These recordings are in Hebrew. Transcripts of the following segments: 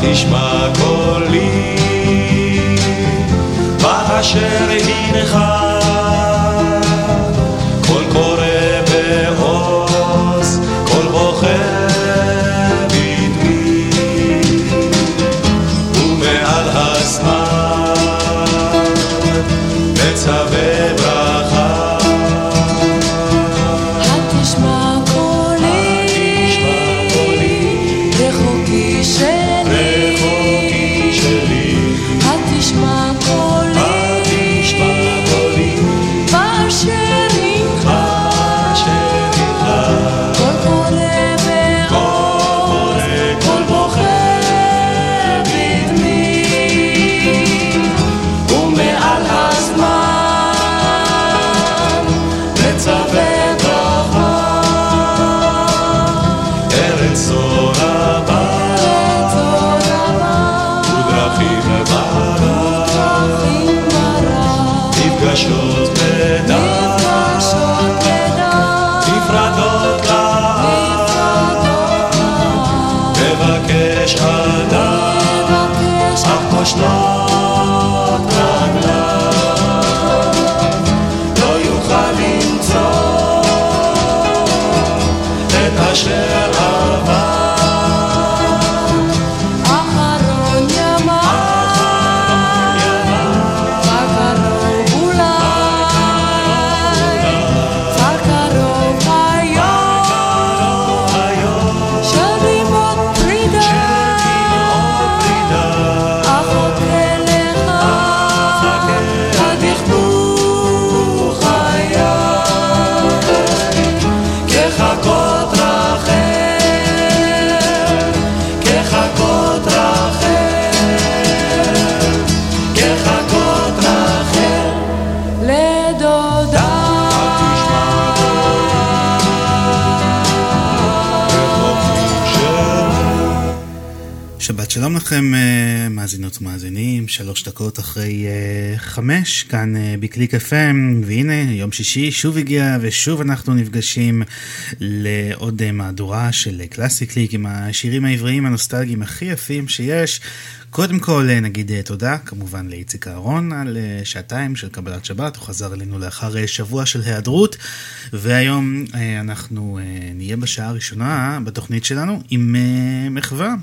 תשמע קולי, באשר הנך должно לכם uh, מאזינות ומאזינים, שלוש דקות אחרי uh, חמש, כאן uh, בקליק FM, והנה יום שישי שוב הגיע ושוב אנחנו נפגשים לעוד מהדורה של קלאסי קליק עם השירים העבריים הנוסטלגיים הכי יפים שיש. קודם כל נגיד תודה כמובן לאיציק אהרון על שעתיים של קבלת שבת, הוא חזר אלינו לאחר שבוע של היעדרות והיום אנחנו נהיה בשעה הראשונה בתוכנית שלנו עם מחווה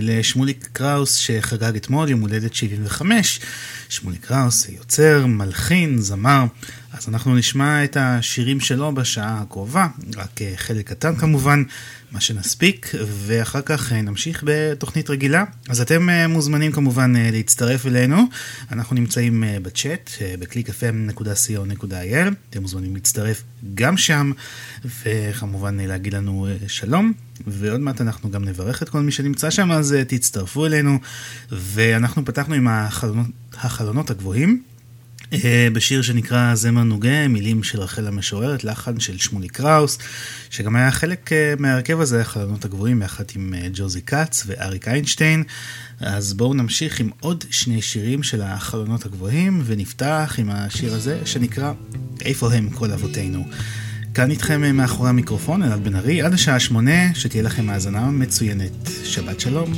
לשמוליק קראוס שחגג אתמול יום הולדת 75. שמוליק קראוס יוצר, מלחין, זמר. אז אנחנו נשמע את השירים שלו בשעה הקרובה, רק חלק קטן כמובן. מה שנספיק, ואחר כך אה, נמשיך בתוכנית רגילה. אז אתם אה, מוזמנים כמובן אה, להצטרף אלינו, אנחנו נמצאים בצ'אט, ב-clickfm.co.il, אתם מוזמנים להצטרף גם שם, וכמובן להגיד לנו שלום, ועוד מעט אנחנו גם נברך את כל מי שנמצא שם, אז תצטרפו אלינו, ואנחנו פתחנו עם החלונות, החלונות הגבוהים. אה, בשיר שנקרא זמר נוגה, מילים של רחל המשוררת, לחן של שמולי קראוס, שגם היה חלק אה, מהרכב הזה, החלונות הגבוהים, יחד עם אה, ג'וזי כץ ואריק איינשטיין. אז בואו נמשיך עם עוד שני שירים של החלונות הגבוהים, ונפתח עם השיר הזה שנקרא איפה הם כל אבותינו. כאן איתכם מאחורי המיקרופון, אלעד בן ארי, עד השעה שמונה, שתהיה לכם האזנה מצוינת. שבת שלום.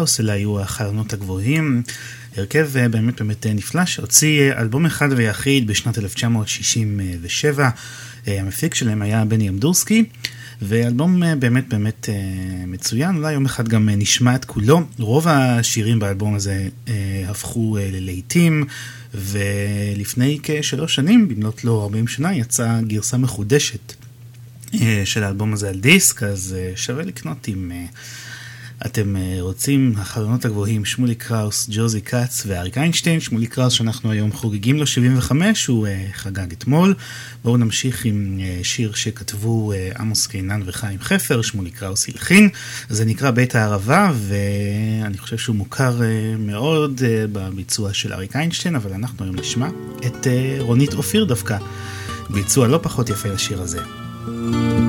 קראוס, אלה היו החלונות הגבוהים. הרכב אה, באמת באמת אה, נפלא, שהוציא אה, אלבום אחד ויחיד בשנת 1967. אה, המפיק שלהם היה בני אמדורסקי, ואלבום באמת באמת מצוין, אולי יום אחד גם נשמע את כולו. רוב השירים באלבום הזה הפכו ללהיטים, ולפני כשלוש שנים, במלאת לו 40 שנה, יצאה גרסה מחודשת של האלבום הזה על דיסק, אז שווה לקנות אם אה, אתם אה, רוצים. החלונות הגבוהים, שמולי קראוס, ג'וזי כץ ואריק איינשטיין. שמולי קראוס, שאנחנו היום חוגגים לו 75, הוא אה, חגג אתמול. בואו נמשיך עם אה, שיר שכתבו אה, עמוס קינן וחיים חפר, שמולי קראוס הלחין. זה נקרא בית הערבה, ואני חושב שהוא מוכר אה, מאוד אה, בביצוע של אריק איינשטיין, אבל אנחנו היום נשמע את אה, רונית אופיר דווקא. ביצוע לא פחות יפה לשיר הזה. אני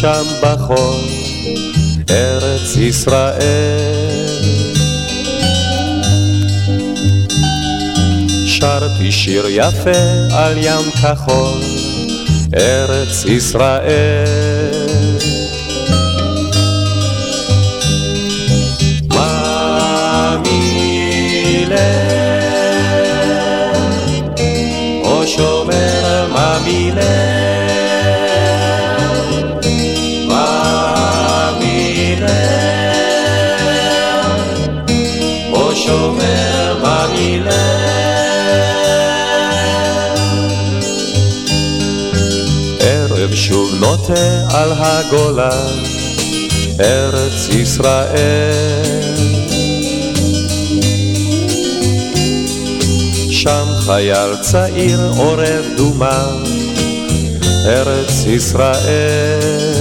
שם בחול, ארץ ישראל. שרתי שיר יפה על ים כחול, ארץ ישראל. נוטה על הגולה, ארץ ישראל. שם חייל צעיר עורב דומה, ארץ ישראל.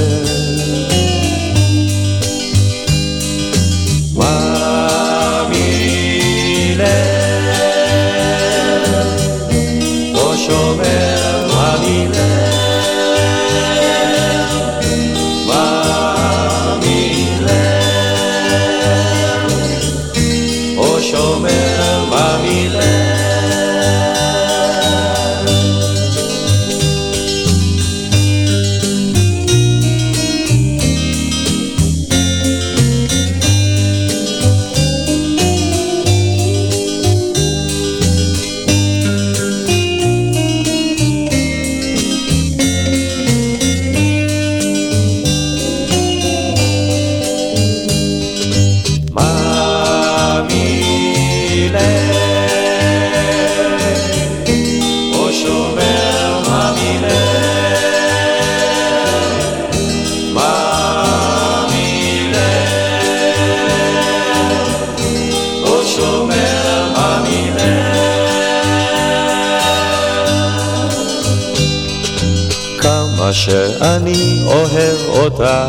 שאני אוהב אותה,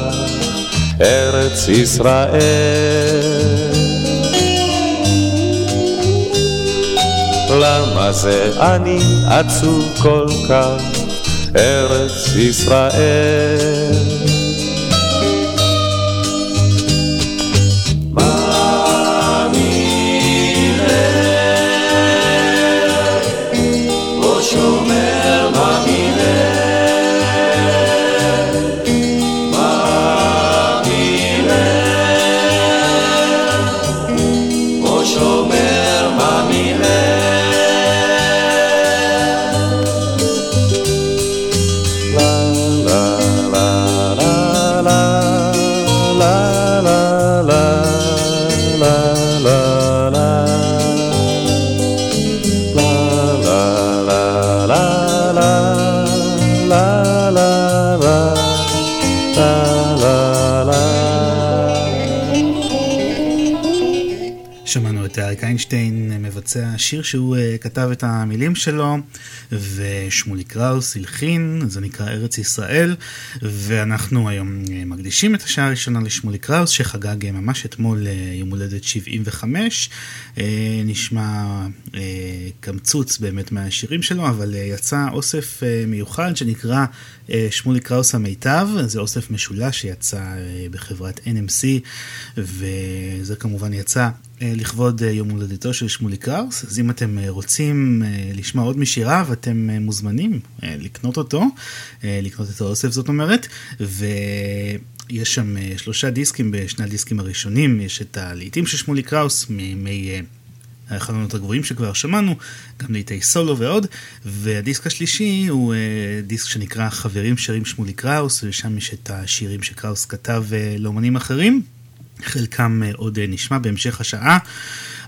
ארץ ישראל. למה זה אני עצוב כל כך, ארץ ישראל? אריק איינשטיין מבצע שיר שהוא uh, כתב את המילים שלו, ושמולי קראוס הלחין, זה נקרא ארץ ישראל, ואנחנו היום uh, מקדישים את השעה הראשונה לשמולי קראוס, שחגג uh, ממש אתמול יום הולדת 75. Uh, נשמע קמצוץ באמת מהשירים שלו, אבל יצא אוסף מיוחד שנקרא שמולי קראוס המיטב, זה אוסף משולש שיצא בחברת NMC, וזה כמובן יצא אה, לכבוד אה, יום הולדתו של שמולי קראוס, אז אם אתם אה, רוצים לשמוע עוד משיריו, אתם מוזמנים לקנות אותו, לקנות את האוסף זאת אומרת, ויש שם שלושה דיסקים בשני הדיסקים הראשונים, יש את הלעיתים של שמולי קראוס מימי... החלונות הגבוהים שכבר שמענו, גם לעיתי סולו ועוד, והדיסק השלישי הוא דיסק שנקרא חברים שרים שמולי קראוס, ושם יש את השירים שקראוס כתב לאומנים אחרים. חלקם אה, עוד אה, נשמע בהמשך השעה.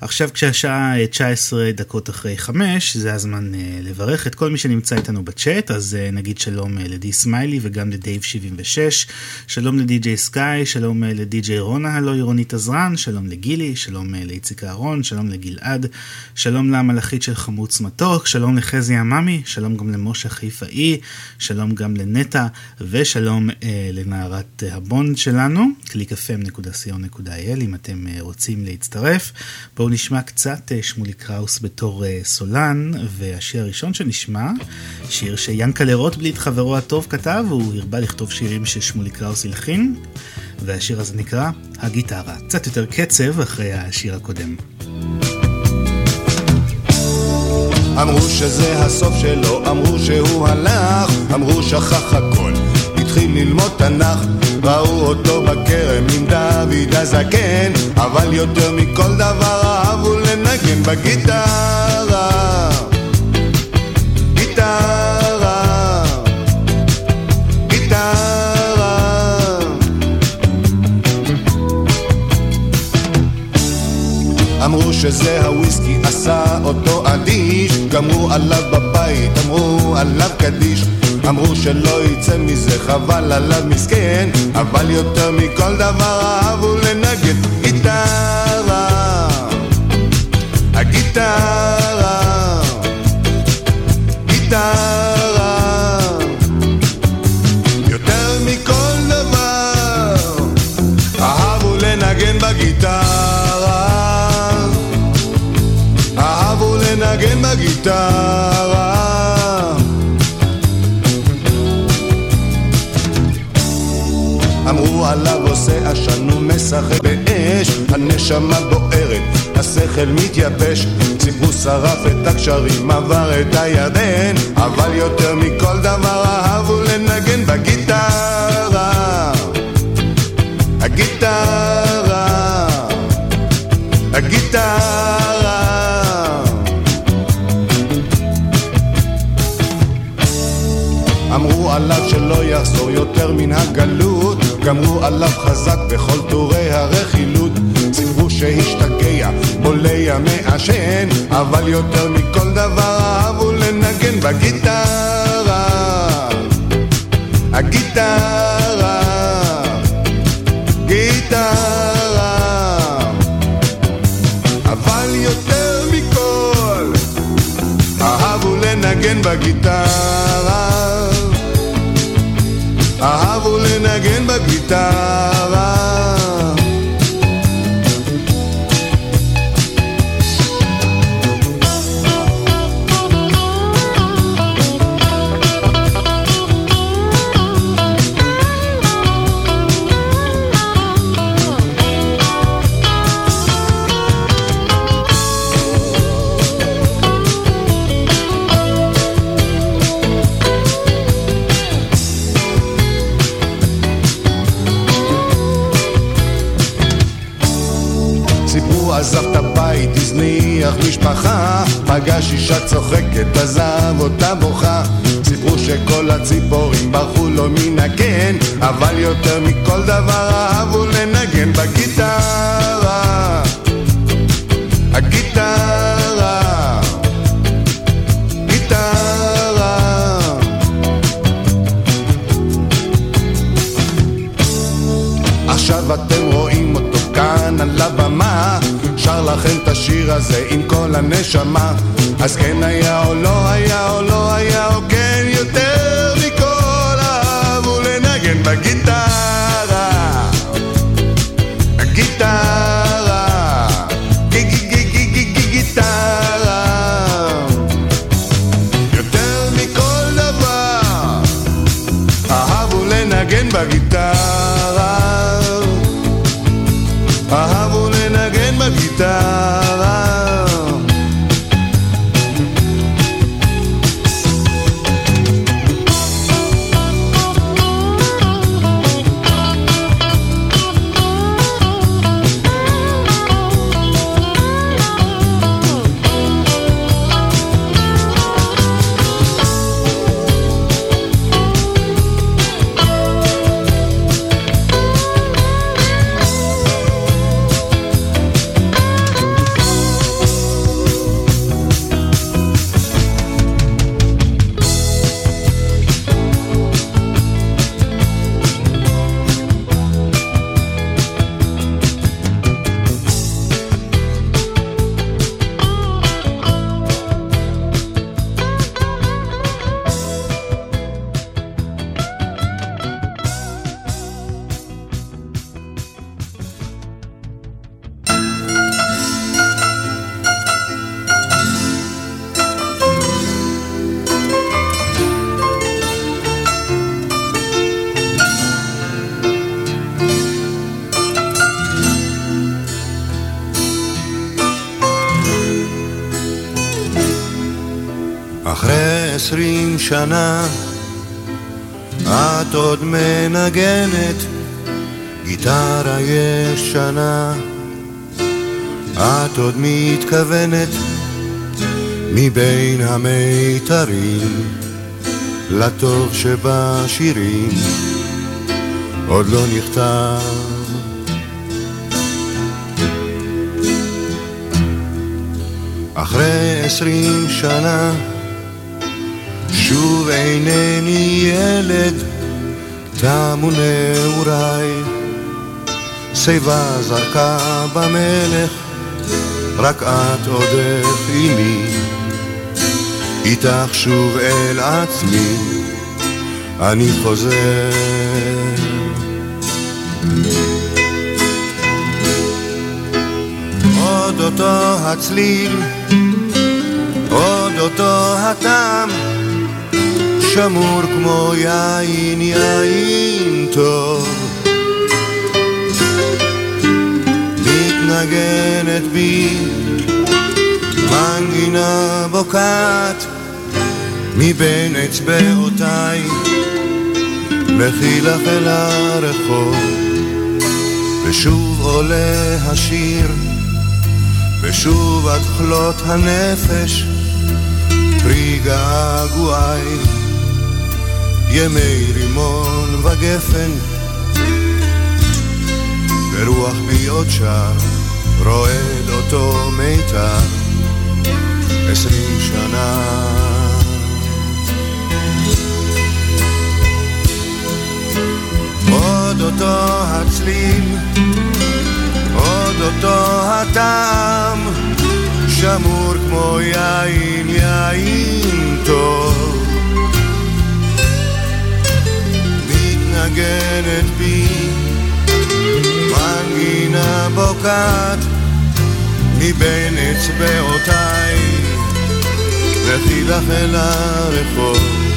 עכשיו כשהשעה 19 אה, דקות אחרי 5, זה הזמן לברך את כל מי שנמצא איתנו בצ'אט, אז נגיד שלום לדי סמיילי וגם לדייב 76, שלום לדי.ג'יי סקאי, שלום לדי.ג'יי רונה הלא עירונית עזרן, שלום לגילי, שלום לאיציק אהרון, שלום לגלעד, שלום למלאכית של חמוץ מתוק, שלום לחזי עממי, שלום גם למשה חיפאי, שלום גם לנטע, ושלום אה, לנערת הבונד שלנו, www.clickfm.co.il אם אתם אה, רוצים להצטרף. בואו נשמע קצת אה, שמולי קראוס בתור אה, סולן, והשיר הראשון שנשמע, שיר שיאנקלה רוטבליט חברו הטוב כתב, הוא הרבה לכתוב שירים ששמולי קראוס הלחין, והשיר הזה נקרא הגיטרה. קצת יותר קצב אחרי השיר הקודם. אמרו שזה הסוף שלו, אמרו שהוא הלך, אמרו שכח הכל, התחיל ללמוד תנ"ך, ראו אותו בכרם עם דוד הזקן, אבל יותר מכל דבר אהבו לנגן בגיטרה. גיטרה, גיטרה. אמרו שזה הוויסקי עשה אותו אדיש, גמרו עליו בבית, אמרו עליו קדיש. אמרו שלא יצא מזה חבל עליו מסכן אבל יותר מכל דבר אהבו לנגן גיטרה. הגיטרה עשן ומשחק באש, הנשמה בוערת, השכל מתייבש, ציפור שרף את הקשרים, עבר את הירדן, אבל יותר מכל דבר אהבו לנגן בגיטרה. הגיטרה, הגיטרה. אמרו עליו שלא יחזור יותר מן הגלות גמרו עליו חזק בכל טורי הרכילות. ציפו שהשתגע, בולע מעשן אבל יותר מכל דבר אהבו לנגן בגיטרה. הגיטרה גיטרה. אבל יותר מכל אהבו לנגן בגיטרה פגש אישה צוחקת, עזב אותה בוכה. סיפרו שכל הציפורים ברחו לו מן הקן, אבל יותר מכל דבר אז כן היה שבשירים עוד לא נכתב אחרי עשרים שנה שוב אינני ילד, תמו נעוריי. שיבה זרקה במלך, רק את עודך עימי. איתך שוב אל עצמי, אני חוזר. עוד אותו הצליל, עוד אותו הטעם, שמור כמו יין, יין טוב. מתנגנת בי מנגינה בוקעת מבין אצבעותיי, לכי לך אל הרחוב, ושוב עולה השיר, ושוב עד כלות הנפש, פרי געגועי. ימי רימון וגפן, ברוח בי עוד שר, רועד אותו מיתר, עשרים שנה. עוד אותו הצליל, עוד אותו הטעם, שמור כמו יין, יין טוב. מנגנת בי, מנגינה בוקעת מבין אצבעותיי, לכי לך אל הרחוב.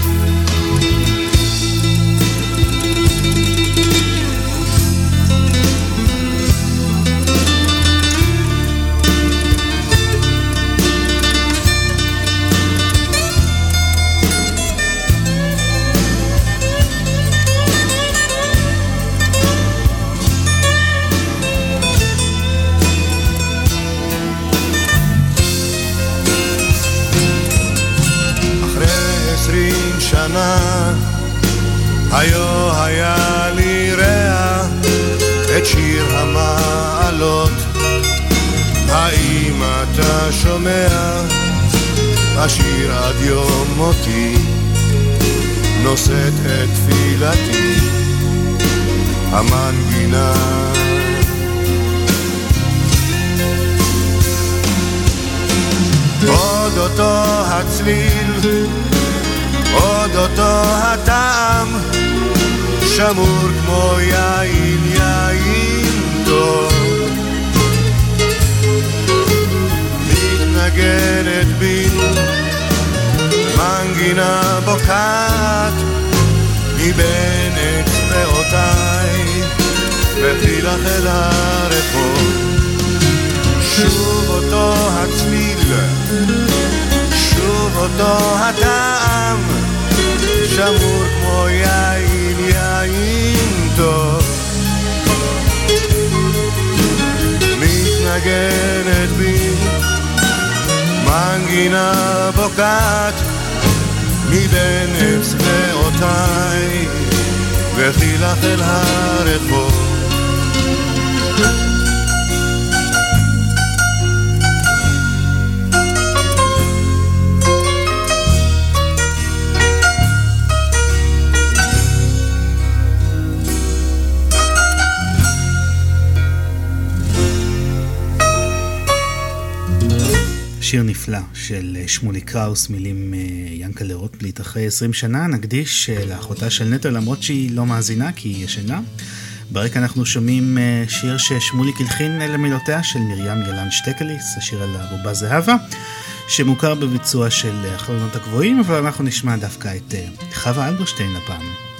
היו היה לי רע את שיר המעלות. האם אתה שומע? השיר עד יום מותי, נושאת את תפילתי, המנגינה. עוד אותו הצליל, עוד אותו הטעם, שמור כמו יין, יין טוב. מתנגנת בי מנגינה בוקעת מבין אצבעותיי וחילך אל הרחוב שוב אותו הצליל, שוב אותו הטעם, שמור כמו יין, יין טוב. מתנגנת בי מנגינה בוקעת מבין אצבעותיי וחילך אל הרחוב שיר נפלא של אה, שמולי קראוס, מילים אה, ינקלה רוטבליט. אחרי 20 שנה נקדיש אה, לאחותה של נטע, למרות שהיא לא מאזינה כי היא ישנה. ברקע אנחנו שומעים שיר ששמוליק הלחין למילותיה של מרים ילן שטקליס, השיר על הבובה זהבה, שמוכר בביצוע של החלונות הגבוהים, אבל אנחנו נשמע דווקא את חווה אלברשטיין הפעם.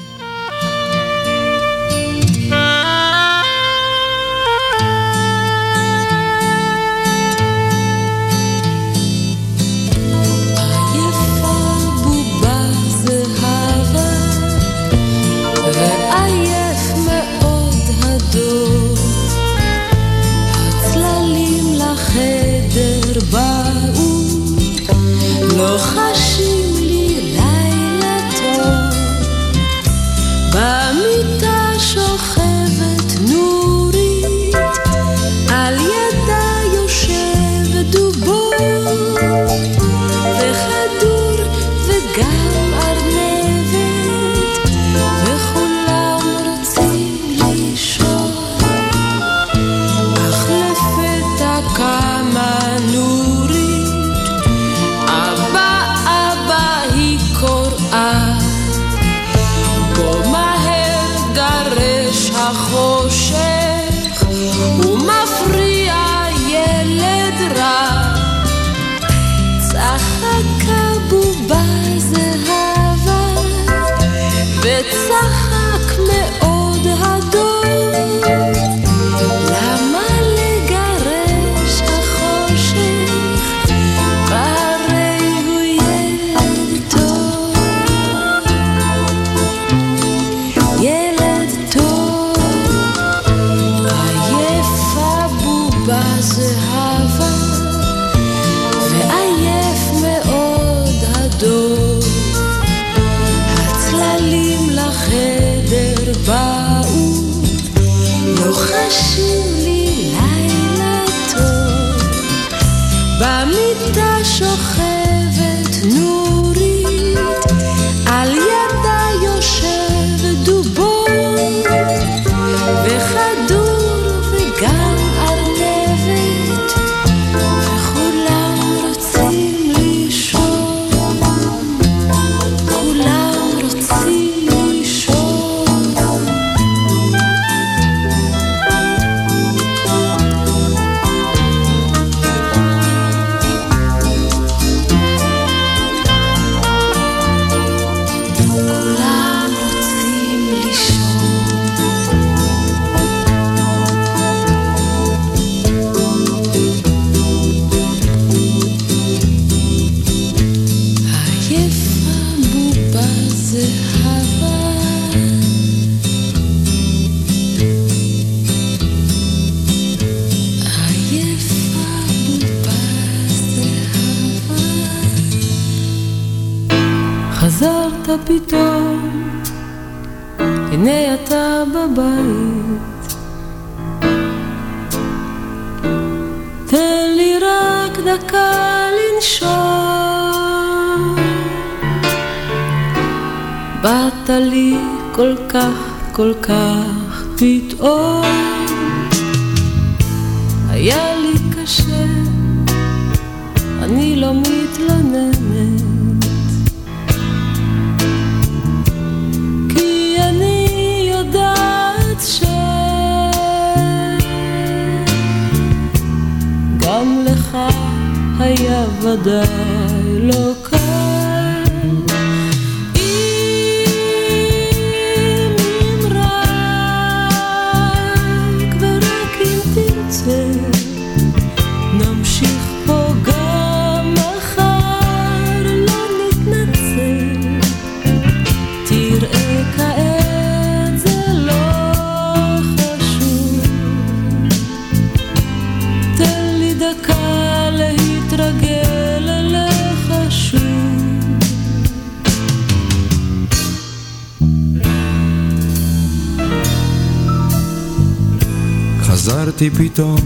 חזרתי פתאום,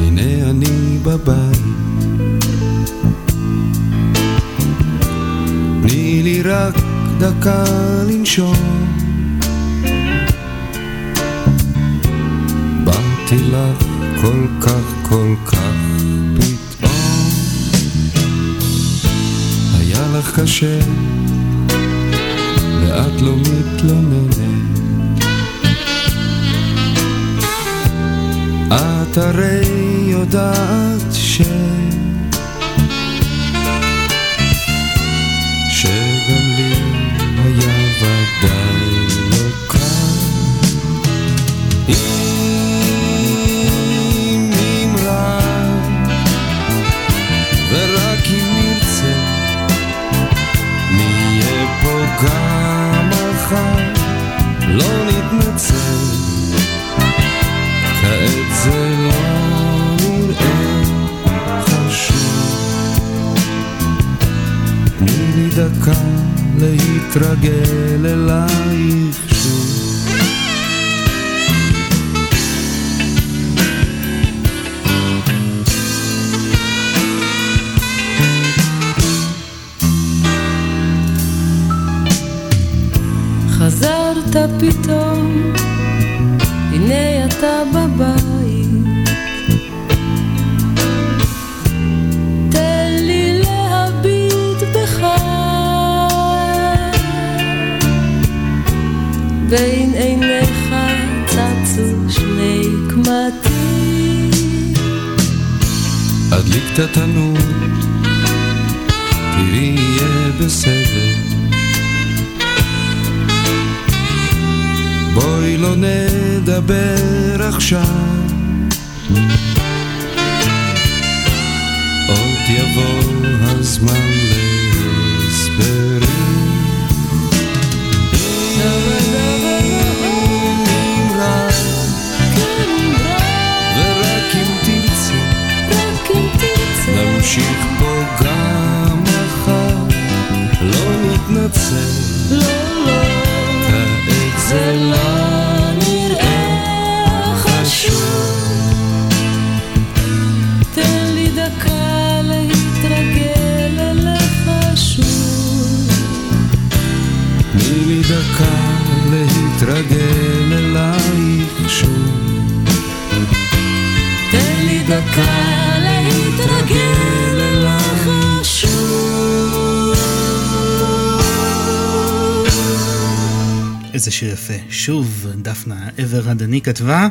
הנה אני בבית. תני לי רק דקה לנשום. באתי לך כל כך כל כך פתאום. היה לך קשה, ואת לא מתלוננת. את הרי יודעת ש... להתרגל אלייך התנור, תראי יהיה בסדר. בואי לא נדבר עכשיו דפנה עבר הדני כתבה,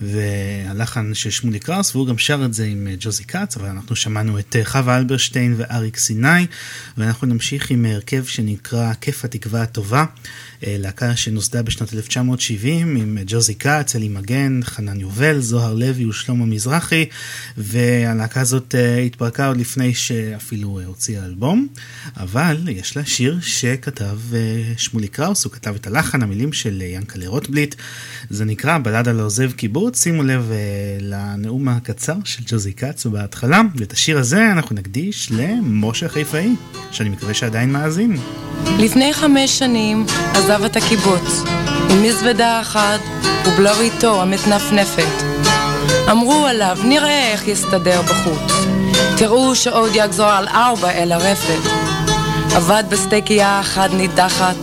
והלחן של שמולי קראוס, והוא גם שר את זה עם אה, ג'וזי כץ, אבל אנחנו שמענו את אה, חווה אלברשטיין ואריק סיני, ואנחנו נמשיך עם הרכב שנקרא כיף התקווה הטובה, אה, להקה שנוסדה בשנת 1970 עם ג'וזי כץ, אלי מגן, חנן יובל, זוהר לוי ושלמה מזרחי, והלהקה הזאת התפרקה עוד לפני שאפילו הוציאה אלבום, אבל יש לה שיר שכתב שמולי קראוס, הוא כתב את הלחן, המילים של ינקלה רוטבליט, זה נקרא בלדה לעוזב קיבוץ, שימו לב לנאום הקצר של ג'וזי כץ בהתחלה, ואת השיר הזה אנחנו נקדיש למשה חיפאי, שאני מקווה שעדיין מאזין. לפני חמש שנים עזב את הקיבוץ, עם מזוודה אחת ובלוריתו המתנפנפת. אמרו עליו, נראה איך יסתדר בחוץ. תראו שעוד יגזור על ארבע אל הרפת. עבד בסטייקייה אחת נידחת,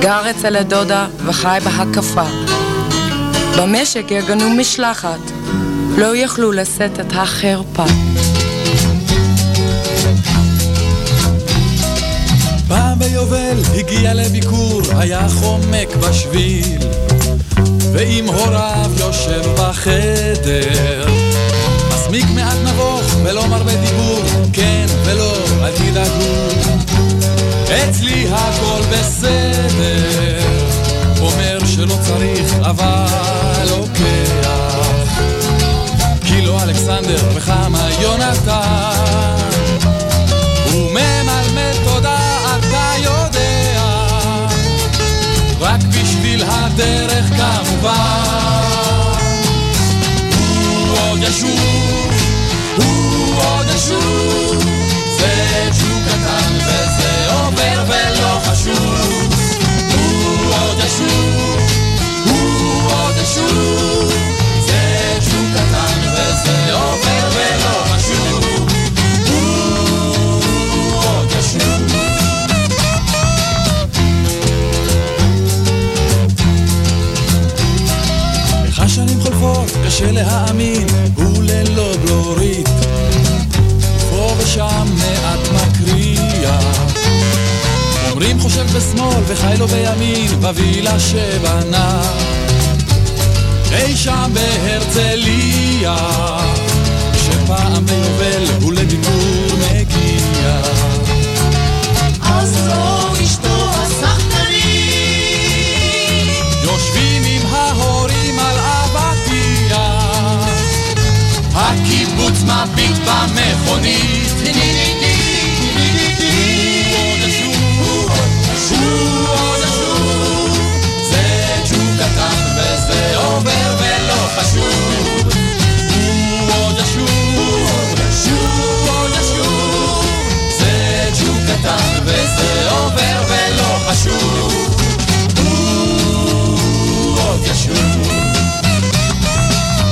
גר אצל הדודה וחי בהקפה. במשק יגנו משלחת, לא יכלו לשאת את החרפה. פעם ביובל הגיע לביקור, היה חומק בשביל, ועם הוריו יושב בחדר. מסמיק מעט נבוך ולא מרבה דיבור, כן ולא, אל תדאגו. אצלי הכל בסדר, אומר שלא צריך אבל לוקח. כי לא אלכסנדר וכמה יונתן, הדרך כמובן. הוא עוד ישוב, הוא עוד ישוב, זה ג'וק קטן וזה עובר ולא בווילה שבנה. אי שם בהרצליה, שפעם ביובל הוא לביקור מגיע. אז זו אשתו הסחטנית יושבים עם ההורים על אבטיח הקיבוץ מביט במכונית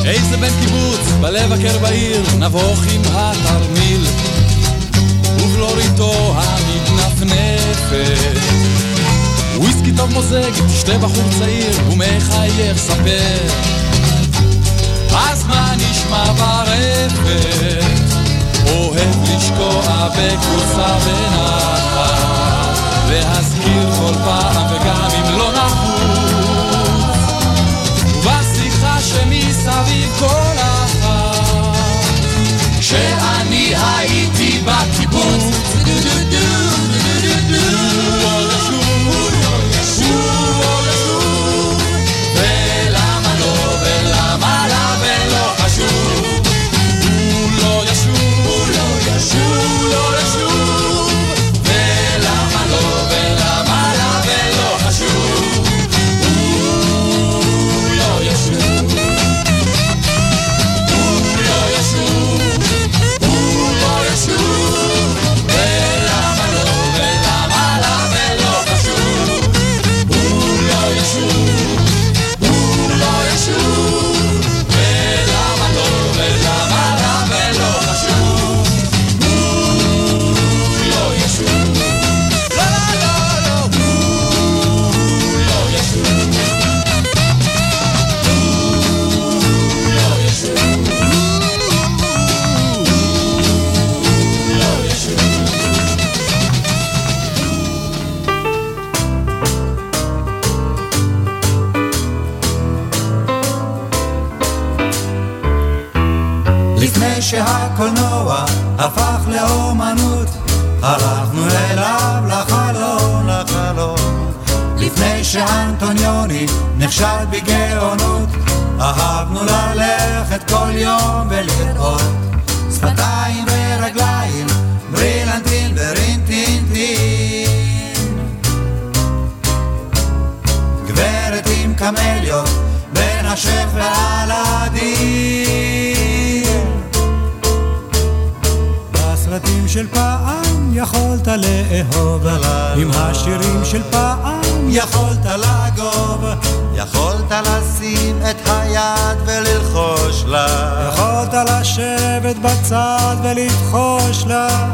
איזה בן קיבוץ, בלבקר בעיר, נבוך עם התרמיל, ובלוריתו המתנפנפת. וויסקי טוב מוזג, תשתה בחור צעיר, ומחייך ספר. אז מה נשמע ברפת? אוהב לשקוע בכורסה בנחת, להזכיר כל פעם שמסביב כל אחת, כשאני הייתי בקיבוץ, הוא כל יום ולראות שפתיים ורגליים, ברילנטין ורינטינטין. גברת עם קמליות בין השף והלדין. בסרטים של פעם יכולת לאהוב, עם השירים של פעם יכולת לגוב. יכולת לשים את היד וללחוש לה. יכולת לשבת בצד ולבחוש לה.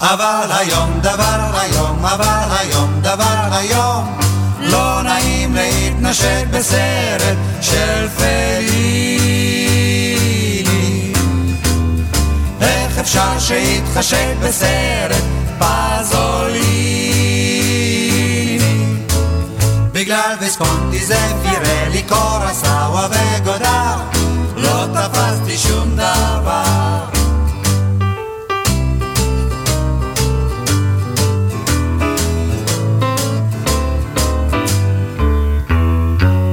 אבל היום דבר היום, אבל היום דבר היום, לא נעים להתנשק בסרט של פליני. איך אפשר שיתחשק בסרט פזוליני בגלל ויסקונטי זה פירלי קורסאווה וגודר לא תפסתי שום דבר.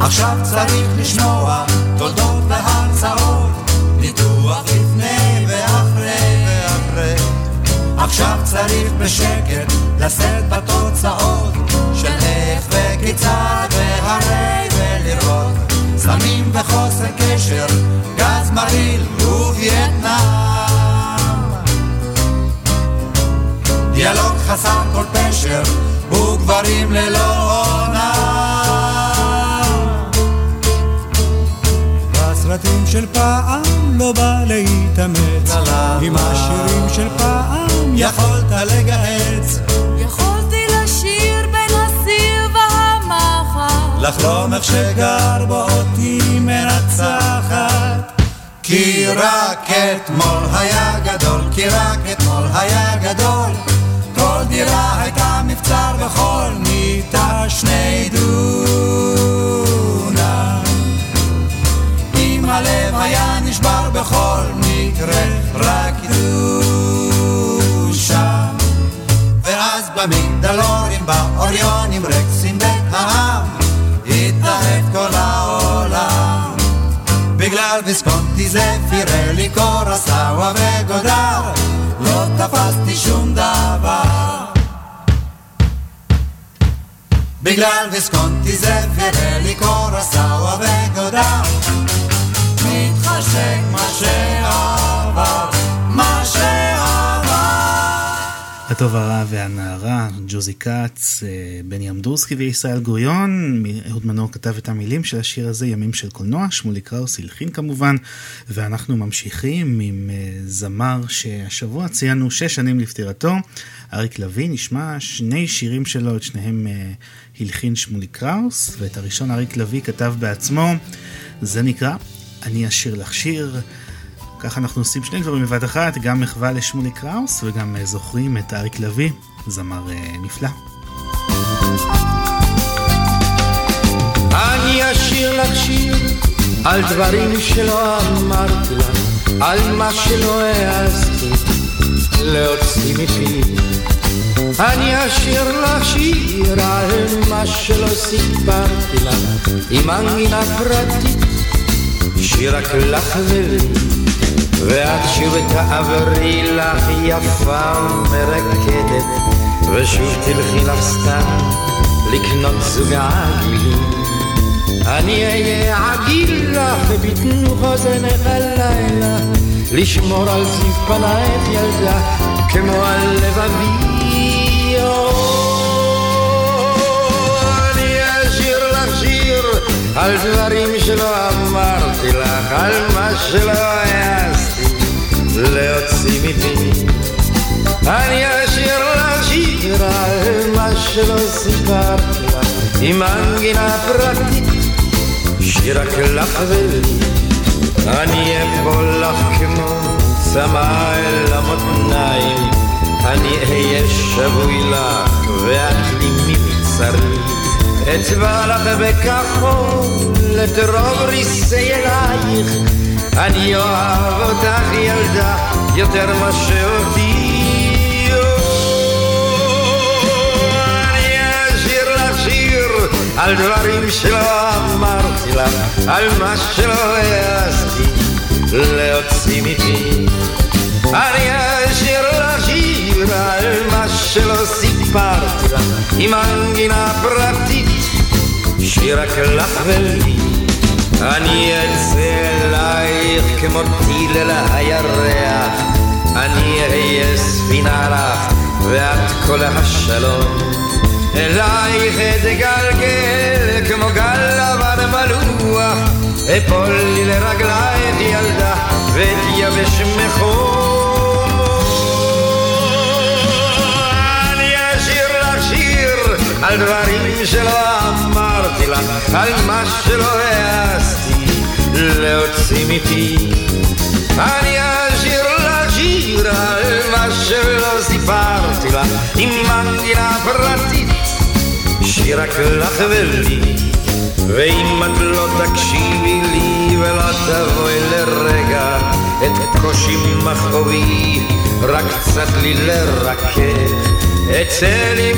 עכשיו צריך לשמוע תולדות והרצאות, ניתוח לפני ואחרי ואחרי. עכשיו צריך בשקט לשאת בתוצאות וכיצד והרי ולראות סמים וחוסר קשר, גז מרעיל ווייטנאם. דיאלוג חסר כל פשר וגברים ללא עונה. הסרטים של פעם לא בא להתאמץ עם השירים של פעם יכולת לגהץ לחלום איך שגר בו אותי מנצחת. כי רק אתמול היה גדול, כי רק אתמול היה גדול. כל דירה הייתה מבצר וכל מיטה שני דונם. הלב היה נשבר בכל מקרה, רק קדושה. ואז במגדלורים, באוריונים, רקסים ויסקונטי זה פירלי, קורסאווה וגודר, לא תפסתי שום דבר. בגלל ויסקונטי זה פירלי, קורסאווה וגודר. מתחשק מה שעבר, הטוב הרע והנערה, ג'וזי כץ, אה, בני אמדורסקי וישראל גוריון, אהוד מנור כתב את המילים של השיר הזה, ימים של קולנוע, שמולי קראוס הלחין כמובן, ואנחנו ממשיכים עם אה, זמר שהשבוע ציינו שש שנים לפטירתו, אריק לביא, נשמע שני שירים שלו, את שניהם אה, הלחין שמולי קראוס, ואת הראשון אריק לביא כתב בעצמו, זה נקרא אני אשיר לך שיר. ככה אנחנו עושים שני דברים בבת אחת, גם מחווה לשמולי קראוס וגם אה, זוכרים את אריק לביא, זמר אה, נפלא. אני אשיר לך שיר על דברים שלא אמרתי לך, על מה שלא העזתי להוציא מפי. אני אשיר לך שיר על מה שלא סיפרתי לך, עם מנגינה פרטית שיר רק לך ולי, ואת שוב תעברי לך יפה ומרקדת, ושוב תלכי לך סתם לקנות זוג עגילים. אני אהיה עגיל לך בתנוך אוזנך הלילה, לשמור על זיו פנייך ילדה, כמו על לבבי. על דברים שלא אמרתי לך, על מה שלא העזתי להוציא מפי. אני אשאיר לך שיר על מה שלא סיפרתי לך, עם מנגינה פרטית, שיר רק לך ולי. אני אפול לך כמו צמא אל המותניים, אני אהיה שבוי לך ואת לי מבצרי. אצבע לך בכחול את רוב ריסי אלייך. אני אוהב אותך ילדה יותר לך שיר על דברים שלא אמרתי לך על מה שלא העזתי להוציא מפי. אני אשיר לך שיר על מה שלא סיפרתי לך עם מנגינה פרטית שיר רק לך ולי. אני אצא אלייך כמו טיל אל הירח. אני אהיה ספינה לך ואת כל השלום. אלייך אתגלגל כמו גל לבן מלוח. אפול לי לרגלייך ילדה ואתייבש מחור על דברים שלא אמרתי לך, על מה שלא העזתי להוציא מפי. אני אשאיר לך שיר על מה שלא סיפרתי לך, עם מנגינה פרטית, שיר רק לך ולי. ואם את לא תקשיבי לי ולא תבואי לרגע את קושי מכאובי, רק קצת לי לרכך. אצא לי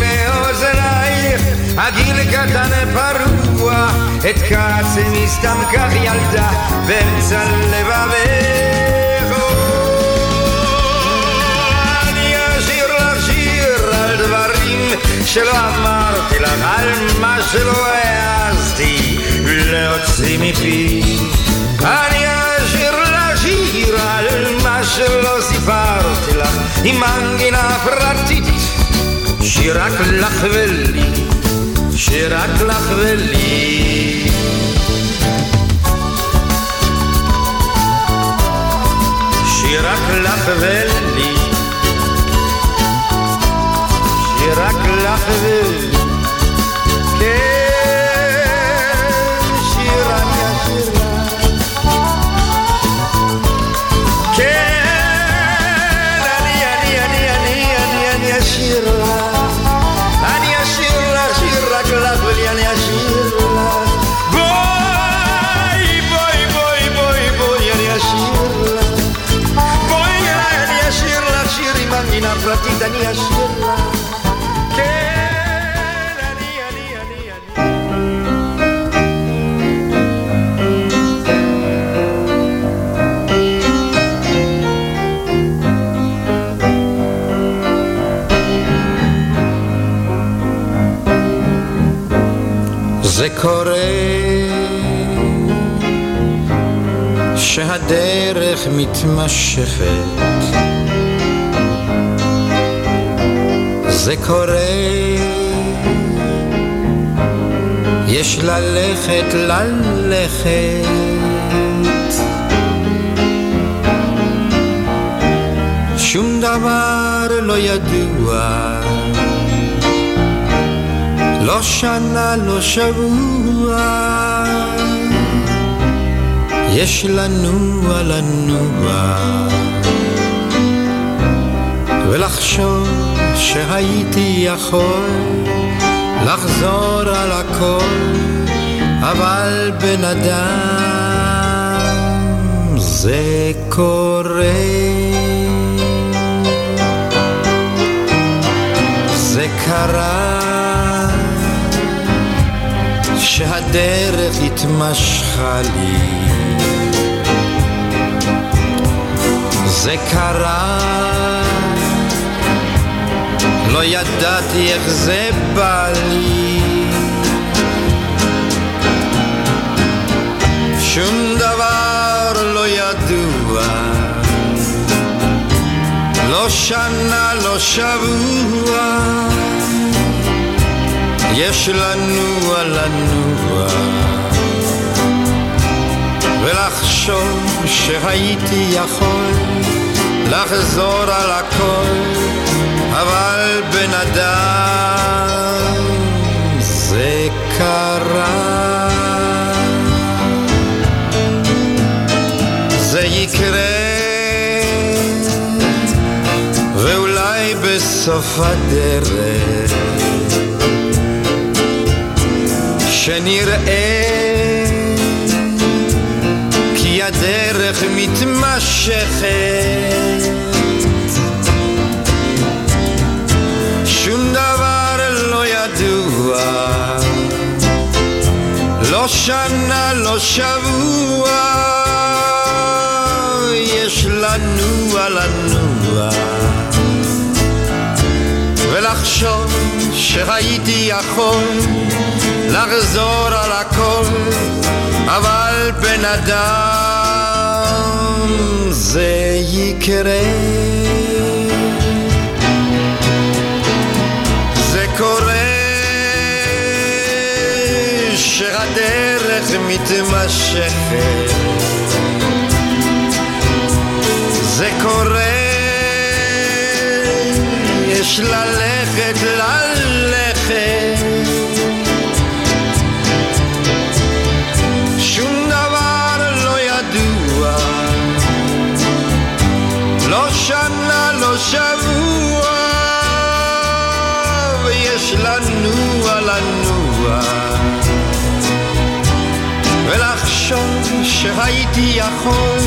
מאוזנייך, הגיל קטן פרוע, את כעצמי סתם כך ילדה, באמצע לבבך. אני אשיר לך שיר על דברים שלא אמרתי לך, על מה שלא העזתי להוציא מפי. אני אשיר לך שיר על מה שלא סיפרתי לך, עם מנגינה פרטית. שרק לך ולי, שרק לך ולי. שרק לך ולי, שרק לך ולי. שהדרך מתמשכת. זה קורה. יש ללכת ללכת. שום דבר לא ידוע. לא שנה, לא שבוע, יש לנוע לנוע, ולחשוב שהייתי יכול לחזור על הכל, אבל בן אדם זה קורה. זה קרה שהדרך התמשכה לי זה קרה. לא ידעתי איך זה בא לי. שום דבר לא ידוע. לא שנה, לא שבוע. יש לנוע לנוע ולחשוב שהייתי יכול לחזור על הכל אבל בן אדם זה קרה. זה יקרה ואולי בסוף הדרך שנראה הדרך מתמשכת. שום דבר לא ידוע. לא שנה, לא שבוע. יש לנוע לנוע ולחשוב שהייתי יכול לחזור על הכל, אבל בן אדם זה יקרה. זה קורה שהדרך מתמשכת. זה קורה, יש ללכת ללכת. לנוע לנוע. ולחשוב שהייתי יכול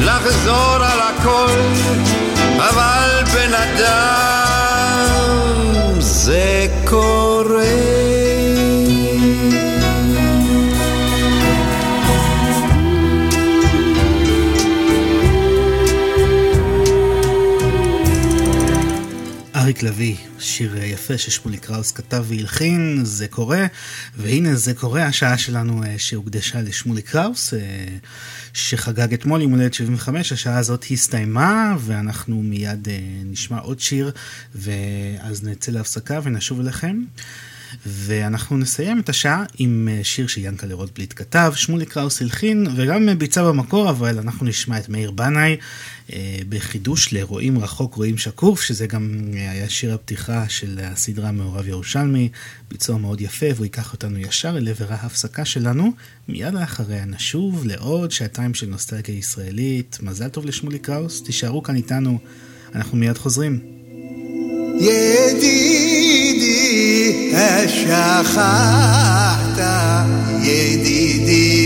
לחזור על הכל אבל בן אדם זה קורה. אריק לביא, שיר יפה ששמולי קראוס כתב והלחין, זה קורה, והנה זה קורה, השעה שלנו אה, שהוקדשה לשמולי קראוס, אה, שחגג אתמול יום הולדת 75, השעה הזאת הסתיימה, ואנחנו מיד אה, נשמע עוד שיר, ואז נצא להפסקה ונשוב אליכם. ואנחנו נסיים את השעה עם שיר שיאנקלה רוטבליט כתב, שמולי קראוס הלחין וגם ביצע במקור, אבל אנחנו נשמע את מאיר בנאי אה, בחידוש לרואים רחוק רואים שקוף, שזה גם אה, היה שיר הפתיחה של הסדרה מעורב ירושלמי, ביצוע מאוד יפה, והוא ייקח אותנו ישר אל עבר ההפסקה שלנו. מיד לאחריה נשוב לעוד שעתיים של נוסטלגיה ישראלית. מזל טוב לשמולי קראוס, תישארו כאן איתנו, אנחנו מיד חוזרים. ידידי, שכחת, ידידי.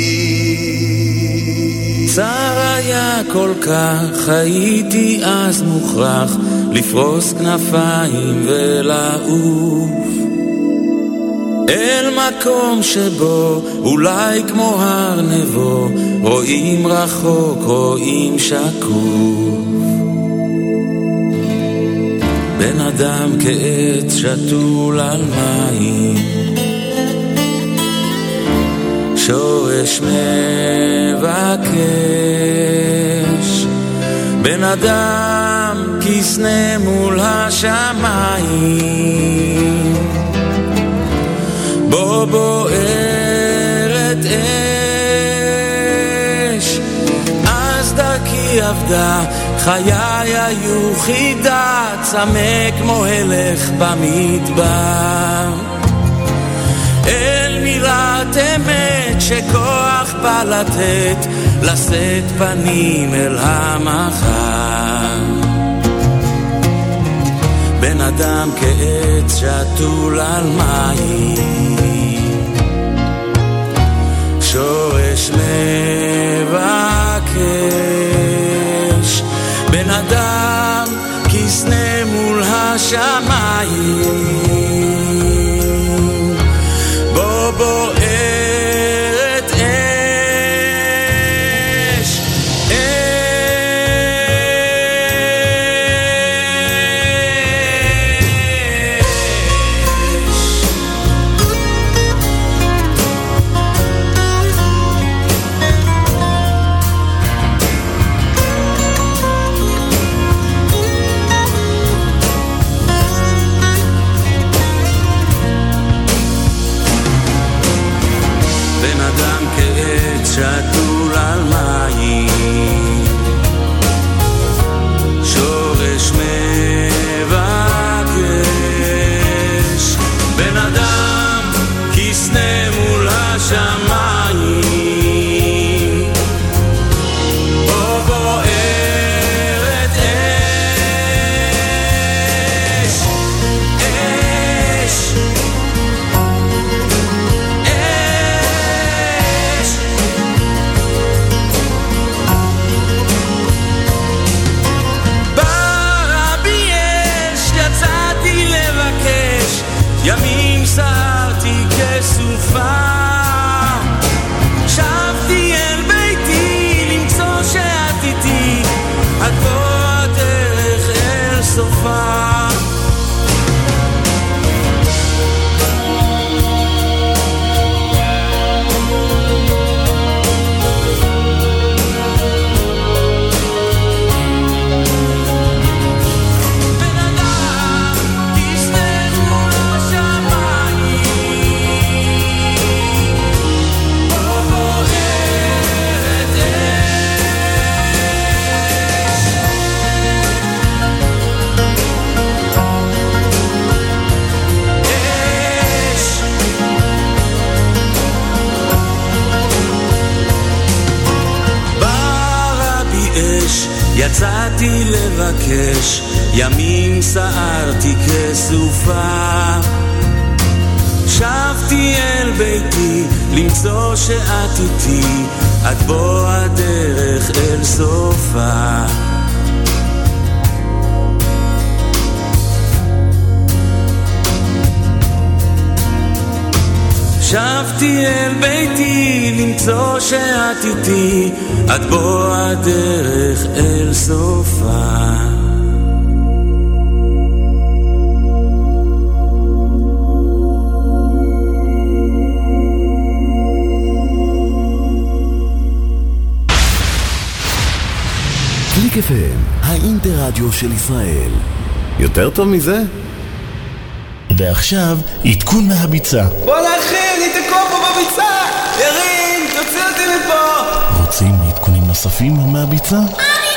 צר היה כל כך, הייתי אז מוכרח לפרוס כנפיים ולעוף. אל מקום שבו אולי כמו הר נבו רואים רחוק, רואים שקוף אדם כעץ שתול על מים. שורש מבקש בן אדם כסנה מול השמיים. בו בוערת אש אז דרכי עבדה חיי היו חידה צמא כמו הלך במדבר אל מילת אמת שכוח בא לתת, לשאת פנים אל המחר. בן אדם כעץ שתול על מים, שורש מבקש, בן אדם כסנה מול השמיים. נוספים מהביצה? אני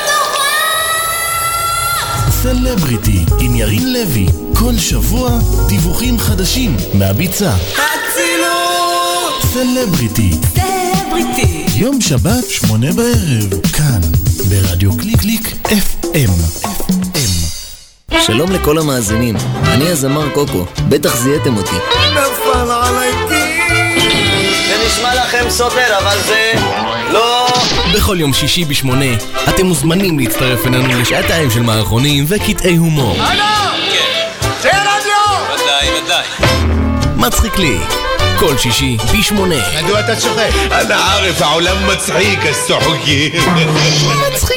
סלבריטי עם ירין לוי, כל שבוע דיווחים חדשים מהביצה. הצילו! סלבריטי, סלבריטי! יום שבת, שמונה בערב, כאן, ברדיו קליק קליק FM. שלום לכל המאזינים, אני הזמר קוקו, בטח זיהיתם אותי. נפל עליי זה נשמע לכם סותר, אבל זה לא! בכל יום שישי בשמונה, אתם מוזמנים להצטרף אלינו לשעתיים של מערכונים וקטעי הומור. הלו! כן. זה רדיו! ודאי, ודאי. מצחיק לי. כל שישי בשמונה. מדוע אתה צוחק? אנא ערף, העולם מצחיק, הסוחקים. מצחיק.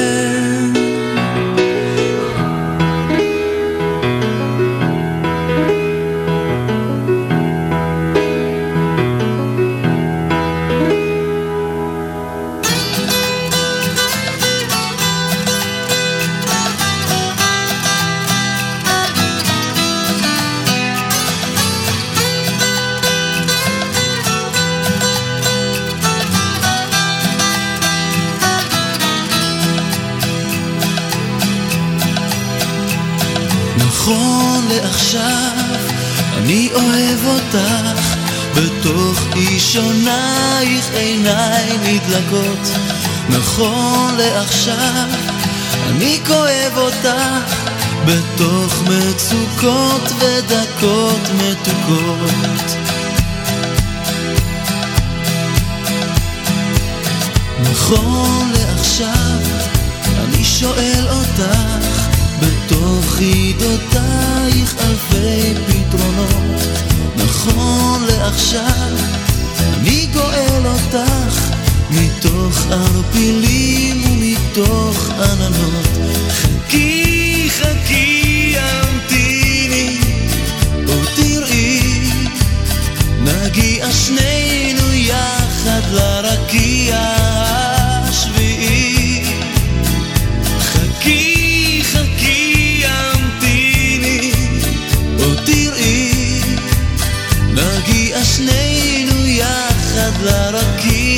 בתוך אישונייך עיניי נדלקות. נכון לעכשיו, אני כואב אותך, בתוך מצוקות ודקות מתוקות. נכון לעכשיו, אני שואל אותך, בתוך חידותייך אלפי פתרונות. נכון לעכשיו, גואל אותך, מתוך ערפילים ומתוך עננות. חכי, חכי, המתיני, ותראי, נגיע שנינו יחד לרקיע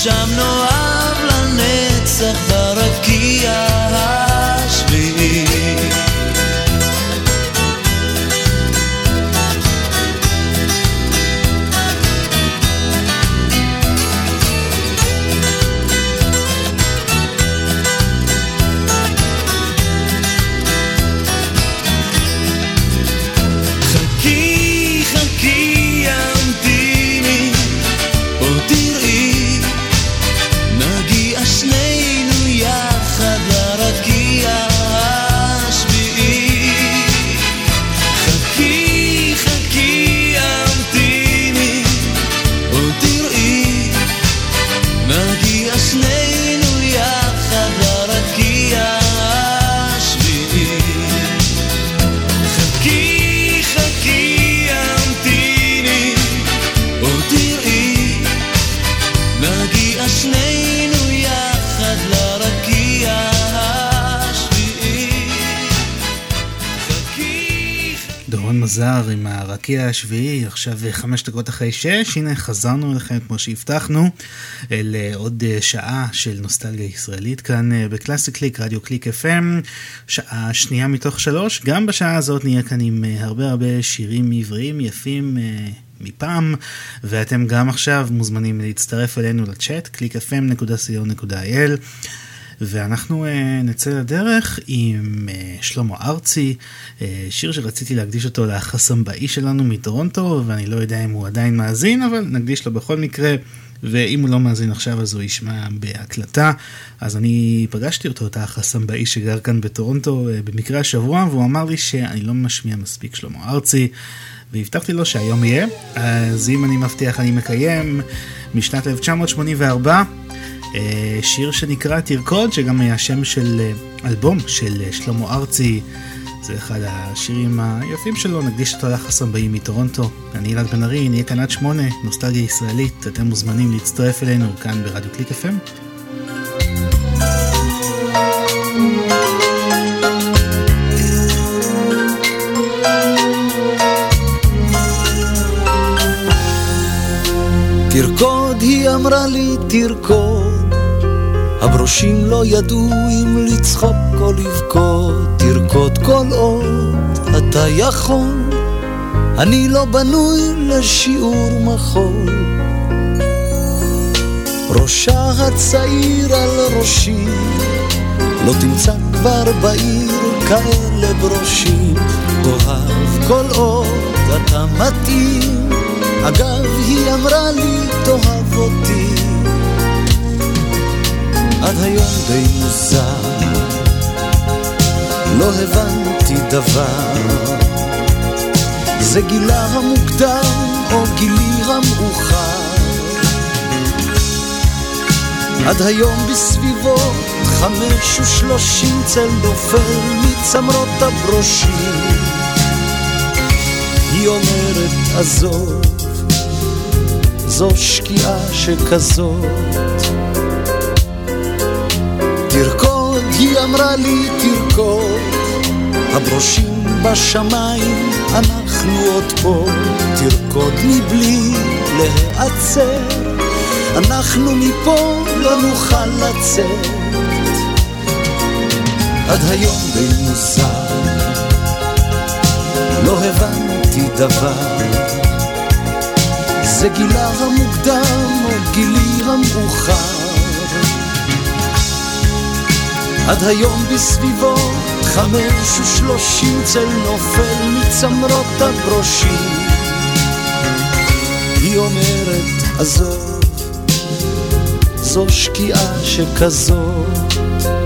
ושם נאהב מזר עם הרקיע השביעי, עכשיו חמש דקות אחרי שש, הנה חזרנו אליכם כמו שהבטחנו, לעוד אה, שעה של נוסטלגיה ישראלית כאן אה, בקלאסי קליק, רדיו קליק FM, שעה שנייה מתוך שלוש, גם בשעה הזאת נהיה כאן עם אה, הרבה הרבה שירים עבריים יפים. אה, מפעם, ואתם גם עכשיו מוזמנים להצטרף אלינו לצ'אט, www.clickfm.co.il ואנחנו אה, נצא לדרך עם אה, שלמה ארצי, uh, שיר שרציתי להקדיש אותו לחסמבאי שלנו מטורונטו, ואני לא יודע אם הוא עדיין מאזין, אבל נקדיש לו בכל מקרה, ואם הוא לא מאזין עכשיו אז הוא ישמע בהקלטה. אז אני פגשתי אותו, את החסמבאי שגר כאן בטורונטו uh, במקרה השבוע, והוא אמר לי שאני לא משמיע מספיק שלמה ארצי. והבטחתי לו שהיום יהיה, אז אם אני מבטיח אני מקיים, משנת 1984, אה, שיר שנקרא תרקוד, שגם היה שם של אה, אלבום של אה, שלמה ארצי, זה אחד השירים היפים שלו, נקדיש אותו לחסמבאי מטורונטו. אני אלעד בן ארי, נהיה כאן עד שמונה, נוסטלגיה ישראלית, אתם מוזמנים להצטרף אלינו כאן ברדיו קליק FM. תרקוד, היא אמרה לי, תרקוד. הברושים לא ידעו אם לצחוק או לבכות. תרקוד כל עוד אתה יכול. אני לא בנוי לשיעור מחול. ראשה הצעיר על ראשי, לא תמצא כבר בעיר כאלה ברושים. תאהב כל עוד אתה מתאים. אגב, היא אמרה לי, תאהב אותי. עד היום די מוזר, לא הבנתי דבר. זה גילה המוקדם או גילי המאוחר. עד היום בסביבות חמש ושלושים צל נופל מצמרות הברושים. היא אומרת עזוב זו שקיעה שכזאת. תרקוד, היא אמרה לי תרקוד, הברושים בשמיים, אנחנו עוד פה. תרקוד מבלי להיעצר, אנחנו מפה לא נוכל לצאת. עד היום די מוזר, לא הבנתי דבר. זה גילה המוקדם או גילי המאוחר. עד היום בסביבות חמש ושלושים צל נופל מצמרות הברושים. היא אומרת עזוב, זו שקיעה שכזאת.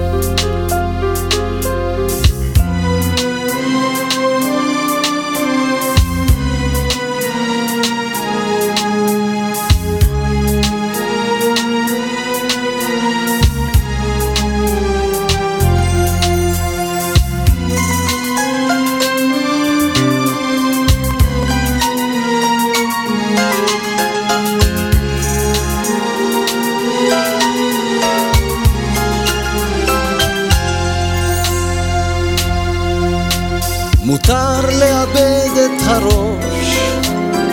הראש,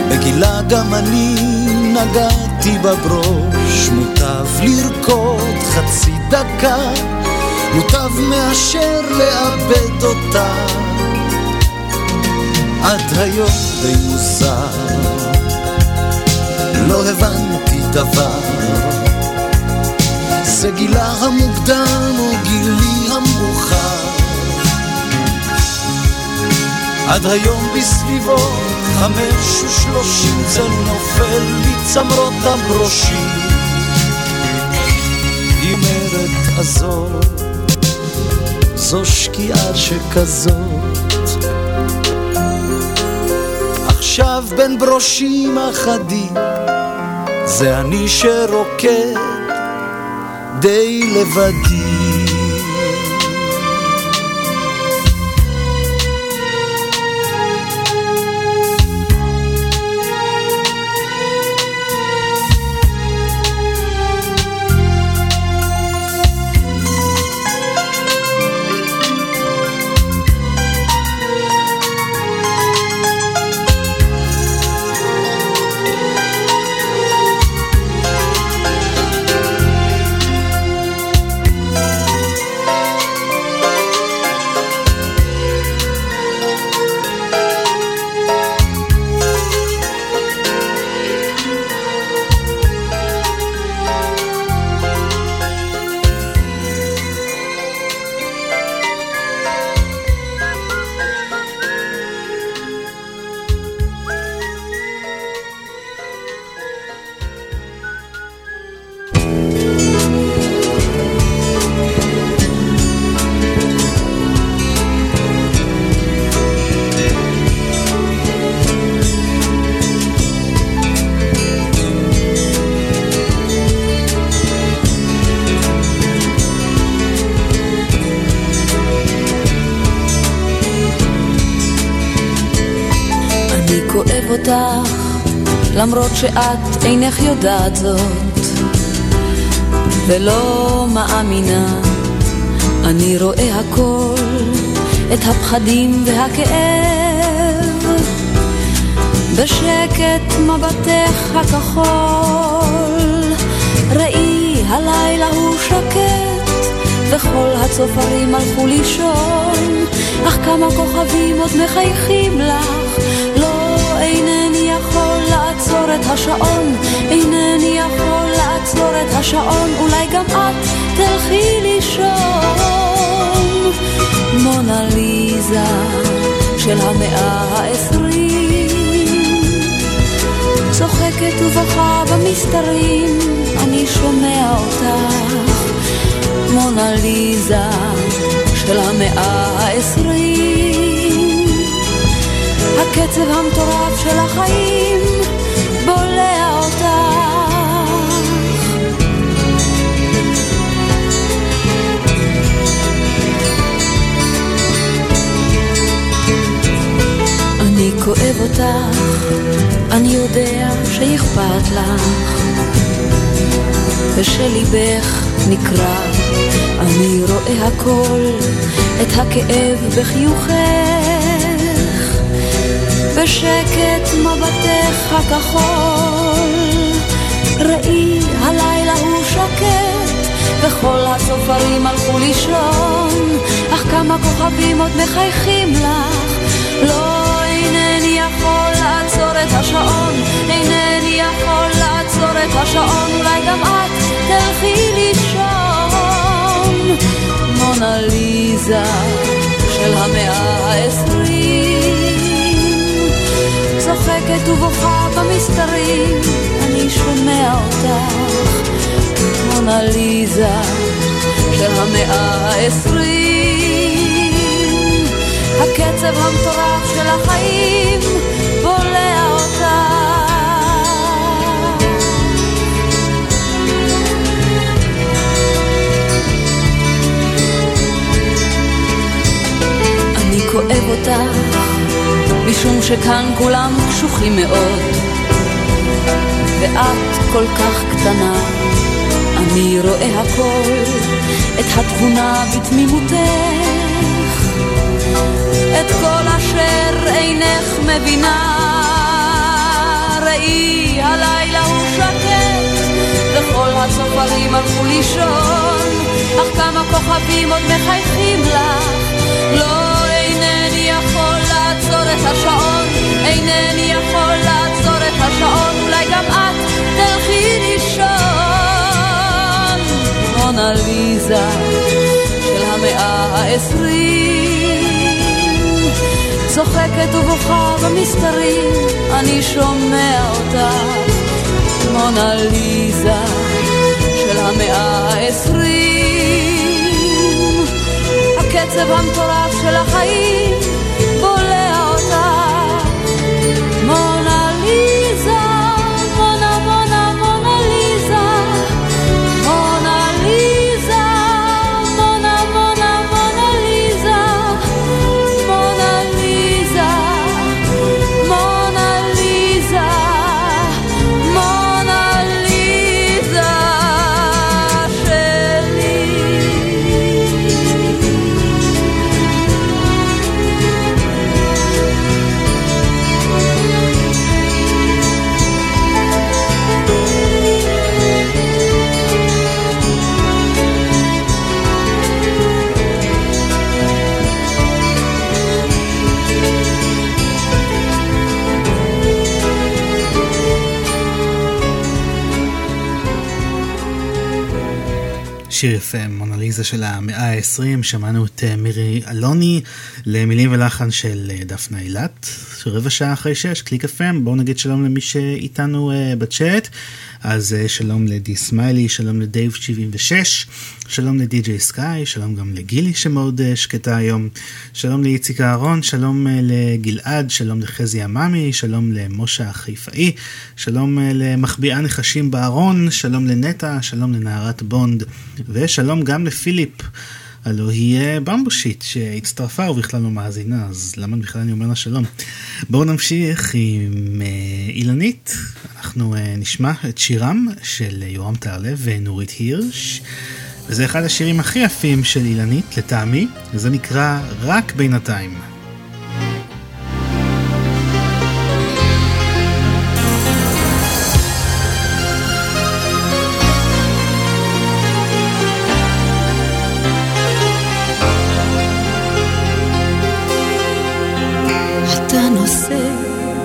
בגילה גם אני נגעתי בברוש, מוטב לרקוד חצי דקה, מוטב מאשר לאבד אותה. עד היום די מוזר, לא הבנתי דבר. זה גילה המוקדם או גילי המאוחר. עד היום בסביבו חמש ושלושים זה נופל מצמרות הברושים. גמרת הזאת, זו שקיעה שכזאת. עכשיו בין ברושים אחדים, זה אני שרוקד די לבדי. שאת אינך יודעת זאת ולא מאמינה. אני רואה הכל את הפחדים והכאב. בשקט מבטך הכחול ראי הלילה הוא שקט וכל הצופרים הלכו לישון. אך כמה כוכבים עוד מחייכים לך לא אינני יכול לעצור את השעון, אינני יכול לעצור את השעון, אולי גם את תלכי לישון. מונה ליזה של המאה העשרים, צוחקת ובוכה במסתרים, אני שומע אותך. מונה ליזה של המאה העשרים, הקצב המטורף של החיים אני כואב אותך, אני יודע שאכפת לך, ושליבך נקרע, אני רואה הכל, את הכאב בחיוכך. בשקט מבטך הכחול. ראי, הלילה הוא שקט, וכל הצופרים הלכו לישון, אך כמה כוכבים עוד מחייכים לך. לא, אינני יכול לעצור את השעון, אינני יכול לעצור את השעון, אולי גם את תלכי לישון. מונה ליזה של המאה העשרים צוחקת ובוכה במסתרים, אני שומע אותך, מונה ליזה של המאה העשרים. הקצב המטורף של החיים בולע אותך. אני כואב אותך משום שכאן כולם קשוחים מאוד, ואת כל כך קטנה, אני רואה הכל, את התבונה בתמימותך, את כל אשר אינך מבינה. ראי, הלילה הוא שקט, וכל הצופרים הלכו לישון, אך כמה כוכבים עוד מחייכים לך, לא אינני יכול לעצור את השעון, אינני יכול לעצור את השעון, אולי גם את תלכי לישון. מונה ליזה של המאה העשרים, צוחקת ובוכה במסתרים, אני שומע אותה. מונה ליזה של המאה העשרים, הקצב המטורף של החיים מונליזה של המאה ה-20, שמענו את אה, מירי אלוני למילים ולחן של אה, דפנה אילת, רבע שעה אחרי שש, קליק FM, בואו נגיד שלום למי שאיתנו uh, בצ'אט, אז אה, שלום לדי סמיילי, שלום לדייב 76, שלום לדי.ג'יי סקאי, שלום גם לגילי שמאוד אה, שקטה היום, שלום לאיציק אהרון, שלום אה, לגלעד, שלום לחזי עממי, שלום למשה החיפאי, שלום למחביאה נחשים בארון, שלום לנטע, שלום לנערת בונד, ושלום גם לפיליפ. הלו היא במבושיט שהצטרפה ובכלל לא מאזינה, אז למה בכלל אני אומר לה שלום? בואו נמשיך עם אילנית, אנחנו נשמע את שירם של יורם טהרלב ונורית הירש. וזה אחד השירים הכי יפים של אילנית, לטעמי, וזה נקרא רק בינתיים.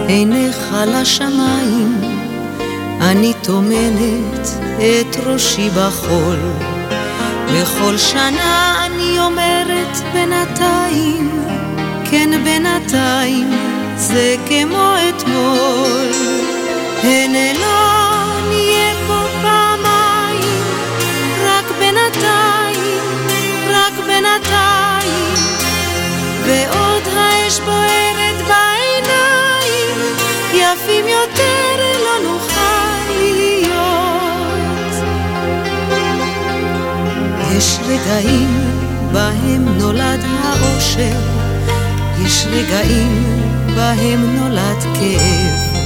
עיניך לשמיים, אני טומנת את ראשי בחול. בכל שנה אני אומרת בינתיים, כן בינתיים, זה כמו אתמול. הנה לא נהיה פה פעמיים, רק בינתיים, רק בינתיים, ועוד האש בוערת בעיניים, יפים יותר לא נוכל להיות. יש רגעים בהם נולד האושר, יש רגעים בהם נולד כאב.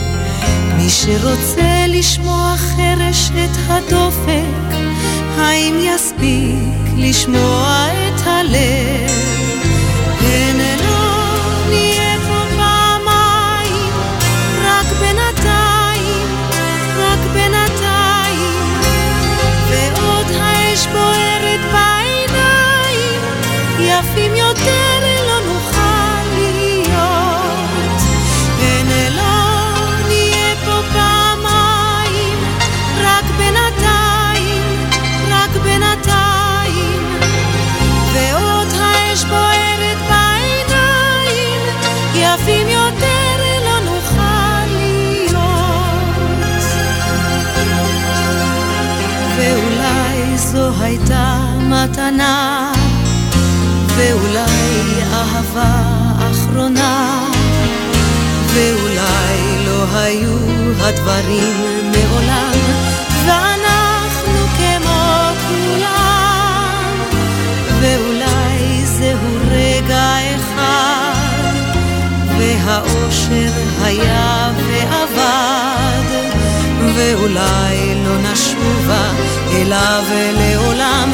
מי שרוצה לשמוע חרש את הדופק, האם יספיק לשמוע את הלב? מתנה, ואולי אהבה אחרונה, ואולי לא היו הדברים מעולם, ואנחנו כמו כולם, ואולי זהו רגע אחד, והאושר היה ואבד, ואולי לא נשובה אליו לעולם,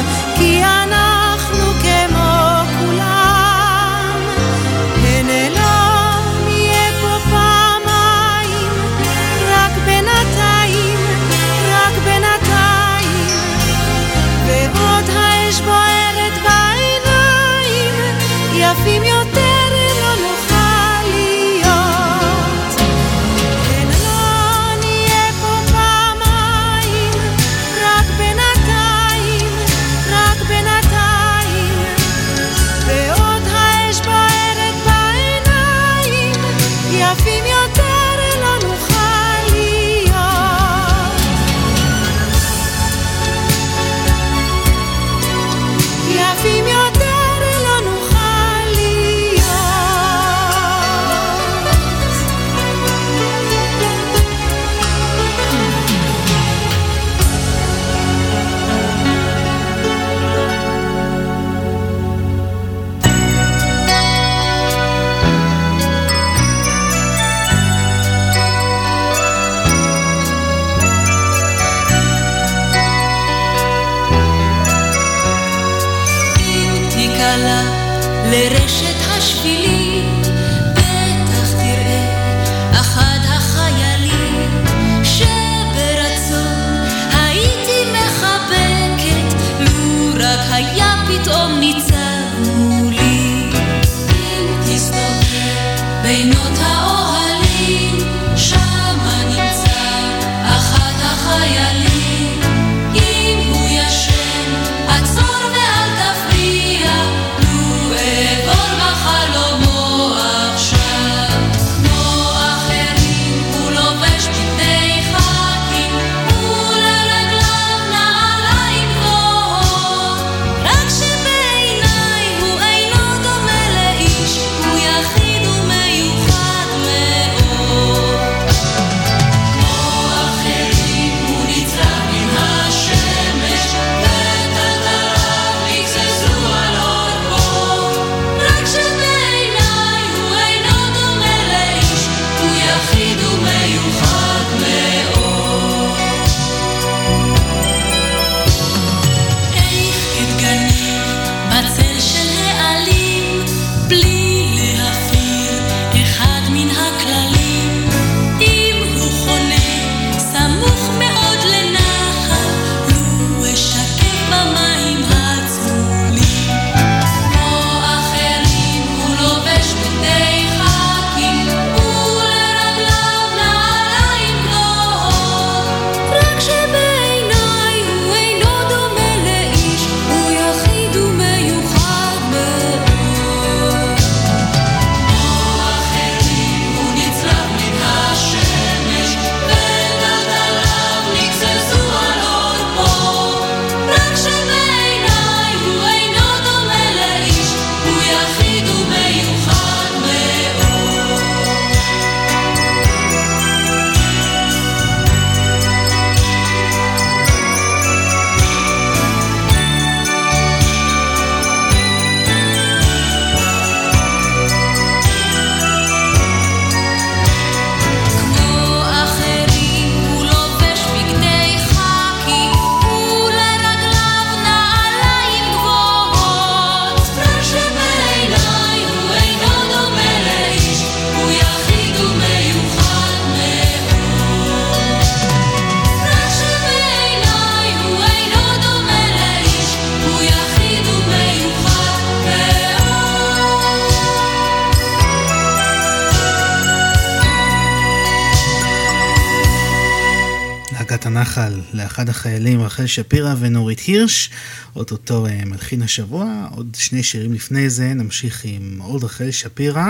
רחל שפירא ונורית הירש, אוטוטו אה, מלחין השבוע, עוד שני שירים לפני זה, נמשיך עם עוד רחל שפירא,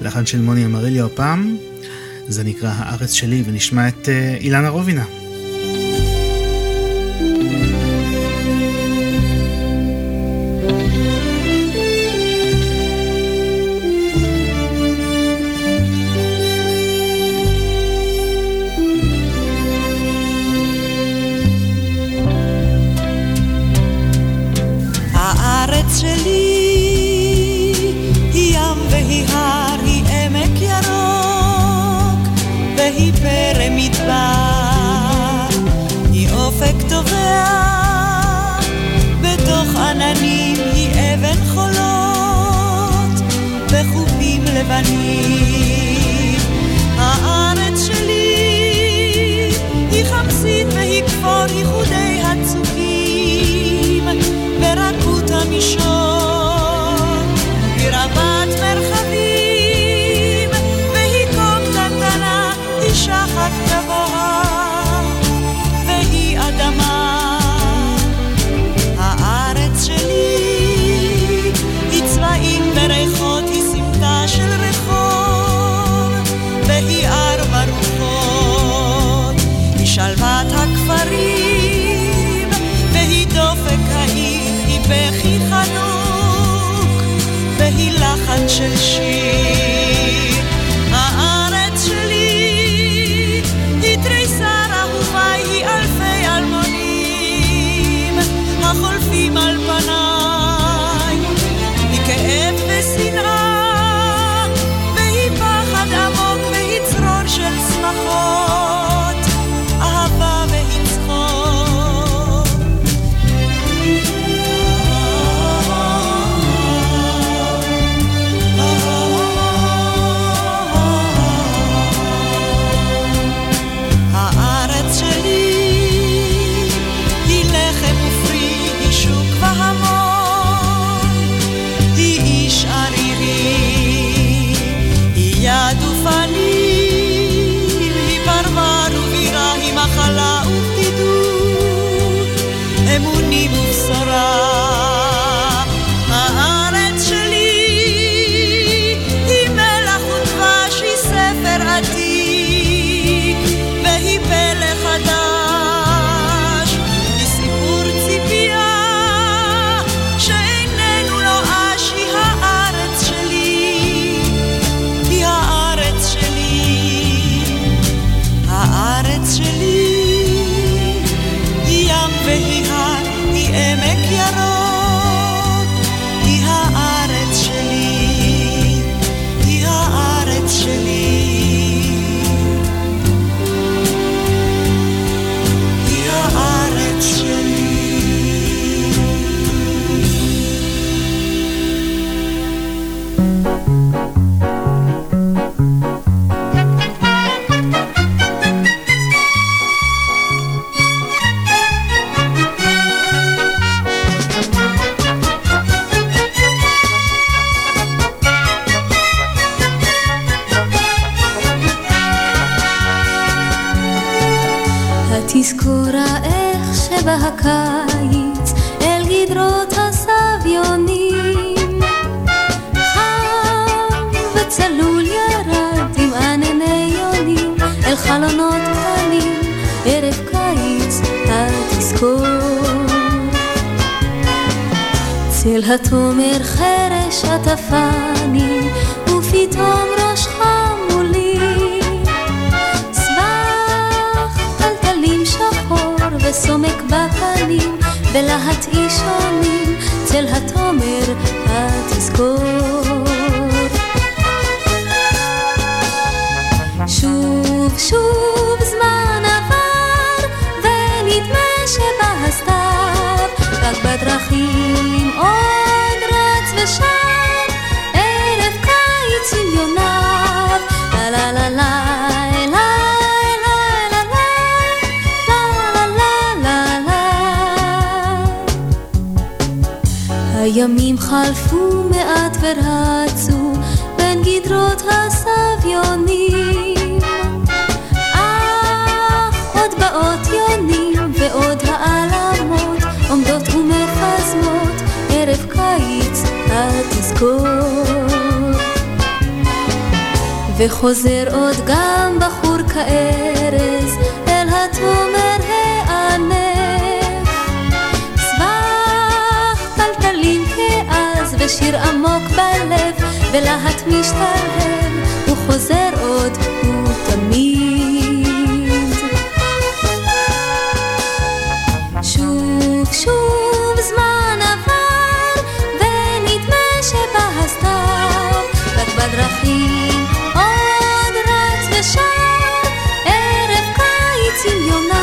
לחן של מוני אמריליו הפעם, זה נקרא הארץ שלי, ונשמע את אה, אילנה רובינה. ויער ברוחות, משלוות הכפרים, והיא דופק העיר, היא בכי חנוק, והיא לחן של שיר. חלונות קטנים, ערב קיץ, אל תזכור. צל התומר חרש עטפני, ופתאום ראשך מולי. סמך טלטלים שחור וסומק בפנים, בלהט אישונים, צל התומר, אל תזכור. שוב זמן עבר, ונדמה שבהסתיו, רק בדרכים עוד רץ ושב, ערב קיץ עם יוניו, לה לה לה לה הימים חלפו מעט ורצו בין גדרות הסביונים באות יונים ועוד העלמות עומדות ומחזמות ערב קיץ אל תזכור וחוזר עוד גם בחור כארז אל התומר הענף. סבך טלטלים כאז ושיר עמוק בלב ולהט משתלם הוא חוזר עוד הוא תמיד. 心有难。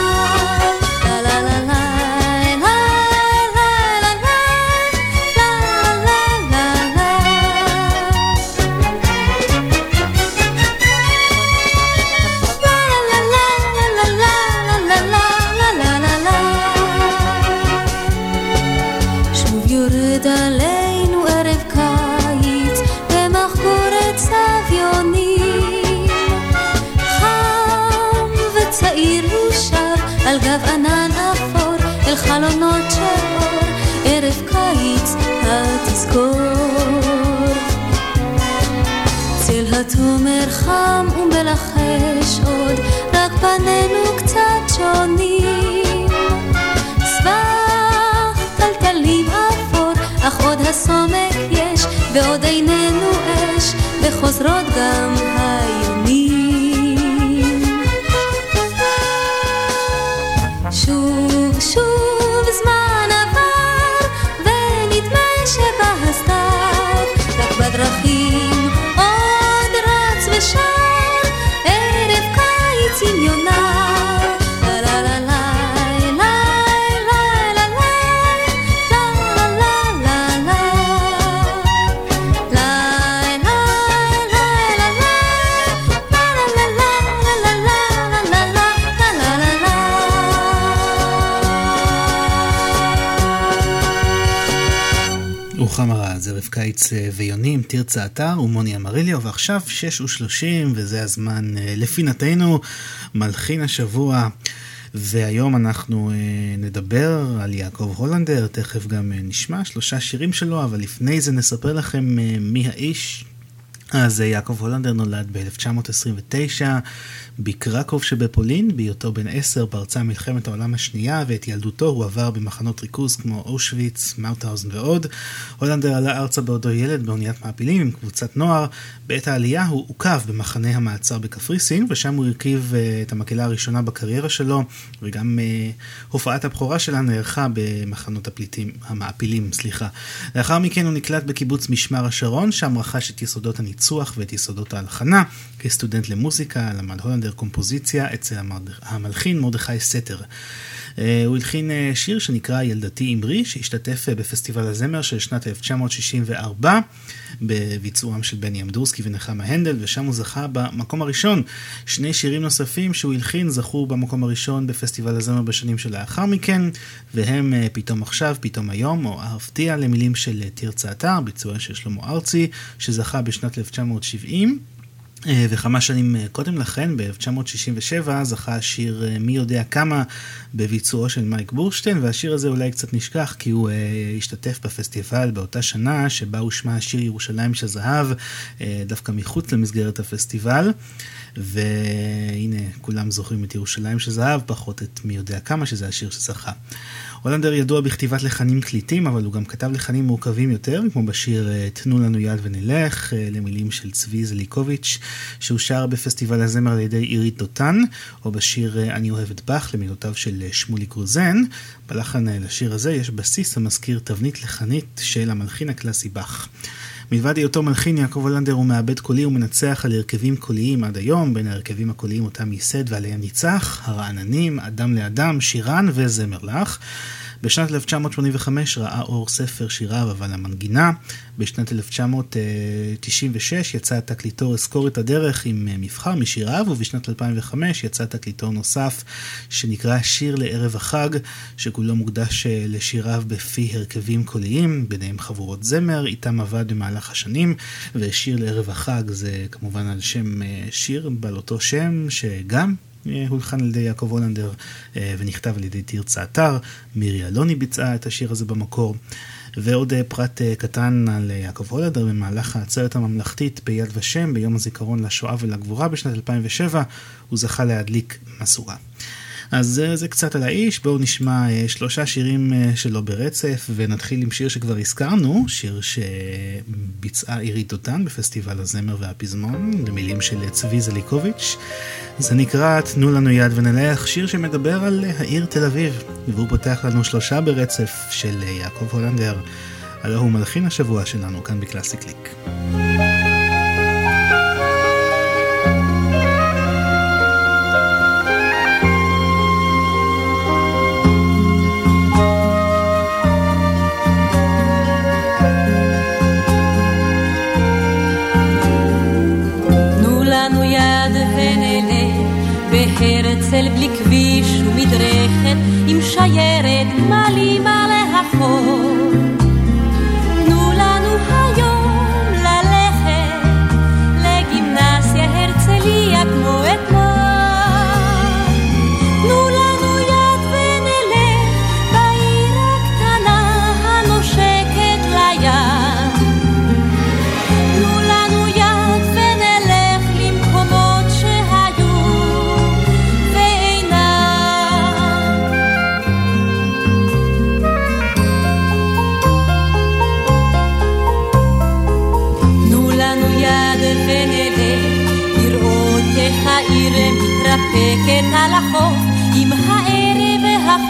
ועוד איננו אש וחוזרות גם רוחמה רז, ערב קיץ אה, ויונים, תרצה אתר ומוני אמריליו, ועכשיו שש ושלושים, וזה הזמן אה, לפינתנו, מלחין השבוע. והיום אנחנו אה, נדבר על יעקב הולנדר, תכף גם נשמע שלושה שירים שלו, אבל לפני זה נספר לכם מי האיש. אז יעקב הולנדר נולד ב-1929 בקרקוב שבפולין, בהיותו בן עשר פרצה מלחמת העולם השנייה ואת ילדותו הוא עבר במחנות ריכוז כמו אושוויץ, מאוטהאוזן ועוד. הולנדר עלה ארצה בעודו ילד באוניית מעפילים עם קבוצת נוער. בעת העלייה הוא עוכב במחנה המעצר בקפריסין ושם הוא הרכיב uh, את המקהלה הראשונה בקריירה שלו וגם uh, הופעת הבכורה שלה נערכה במחנות הפליטים, המעפילים, סליחה. לאחר מכן הוא נקלט בקיבוץ משמר השרון, שם רכש את יסודות הניצוח ואת יסודות ההלחנה. כסטודנט למוזיקה למד הולנדר קומפוזיציה אצל המלחין מרדכי סתר. אה, הוא הלחין אה, שיר שנקרא ילדתי אמרי, שהשתתף אה, בפסטיבל הזמר של שנת 1964, בביצועם של בני אמדורסקי ונחמה הנדל, ושם הוא זכה במקום הראשון. שני שירים נוספים שהוא הלחין זכו במקום הראשון בפסטיבל הזמר בשנים שלאחר מכן, והם פתאום עכשיו, פתאום היום, או אהבתיה למילים של תרצה אתר, ביצוע של שלמה ארצי, שזכה בשנת 1970. אה, וכמה שנים אה, קודם לכן, ב-1967, זכה השיר אה, מי יודע כמה בביצועו של מייק בורשטיין, והשיר הזה אולי קצת נשכח כי הוא השתתף בפסטיבל באותה שנה שבה הושמע השיר ירושלים של זהב, דווקא מחוץ למסגרת הפסטיבל. והנה, כולם זוכרים את ירושלים של זהב, פחות את מי יודע כמה, שזה השיר שזכה. הולנדר ידוע בכתיבת לחנים קליטים, אבל הוא גם כתב לחנים מורכבים יותר, כמו בשיר אה, "תנו לנו יד ונלך", אה, למילים של צבי זליקוביץ', שאושר בפסטיבל הזמר על ידי עירית דותן, או בשיר אה, "אני אוהב את באך", למילותיו של שמולי גרוזן. בלחן לשיר הזה יש בסיס המזכיר תבנית לחנית של המלחין הקלאסי באך. מלבד היותו מלחין, יעקב הולנדר הוא מעבד קולי ומנצח על הרכבים קוליים עד היום, בין ההרכבים הקוליים אותם ייסד ועליהם ניצח, הרעננים, אדם לאדם, שירן וזמר לך. בשנת 1985 ראה אור ספר שיריו אבל המנגינה. בשנת 1996 יצא תקליטור אזכור את הדרך עם אה, מבחר משיריו, ובשנת 2005 יצא תקליטור נוסף שנקרא שיר לערב החג, שכולו מוקדש אה, לשיריו בפי הרכבים קוליים, ביניהם חבורות זמר, איתם עבד במהלך השנים, ושיר לערב החג זה כמובן על שם אה, שיר בעל אותו שם, שגם הולחן על ידי יעקב הולנדר אה, ונכתב על ידי תרצה אתר. מירי אלוני ביצעה את השיר הזה במקור. ועוד אה, פרט אה, קטן על יעקב הולנדר במהלך העצרת הממלכתית ביד ושם ביום הזיכרון לשואה ולגבורה בשנת 2007 הוא זכה להדליק מסורה. אז זה קצת על האיש, בואו נשמע אה, שלושה שירים אה, שלו ברצף, ונתחיל עם שיר שכבר הזכרנו, שיר שביצעה עירית דותן בפסטיבל הזמר והפזמון, למילים של צבי זליקוביץ'. זה נקרא "תנו לנו יד ונלך", שיר שמדבר על העיר תל אביב, והוא פותח לנו שלושה ברצף של יעקב הולנדר. הלוא הוא מלחין השבוע שלנו כאן בקלאסי קליק. הרצל בלי כביש ומדרכת, עם שיירת גמלים על החור.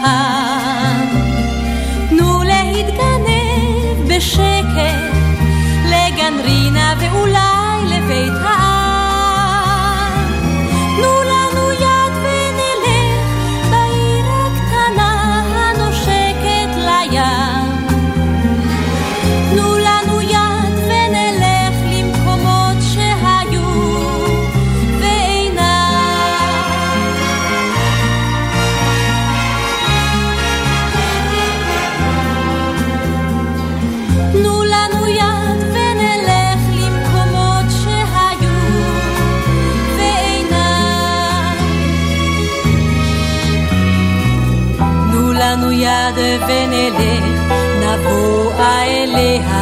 החם. תנו להתגנב בשקט לגן רינה ואולי ונלך, נבוא אליה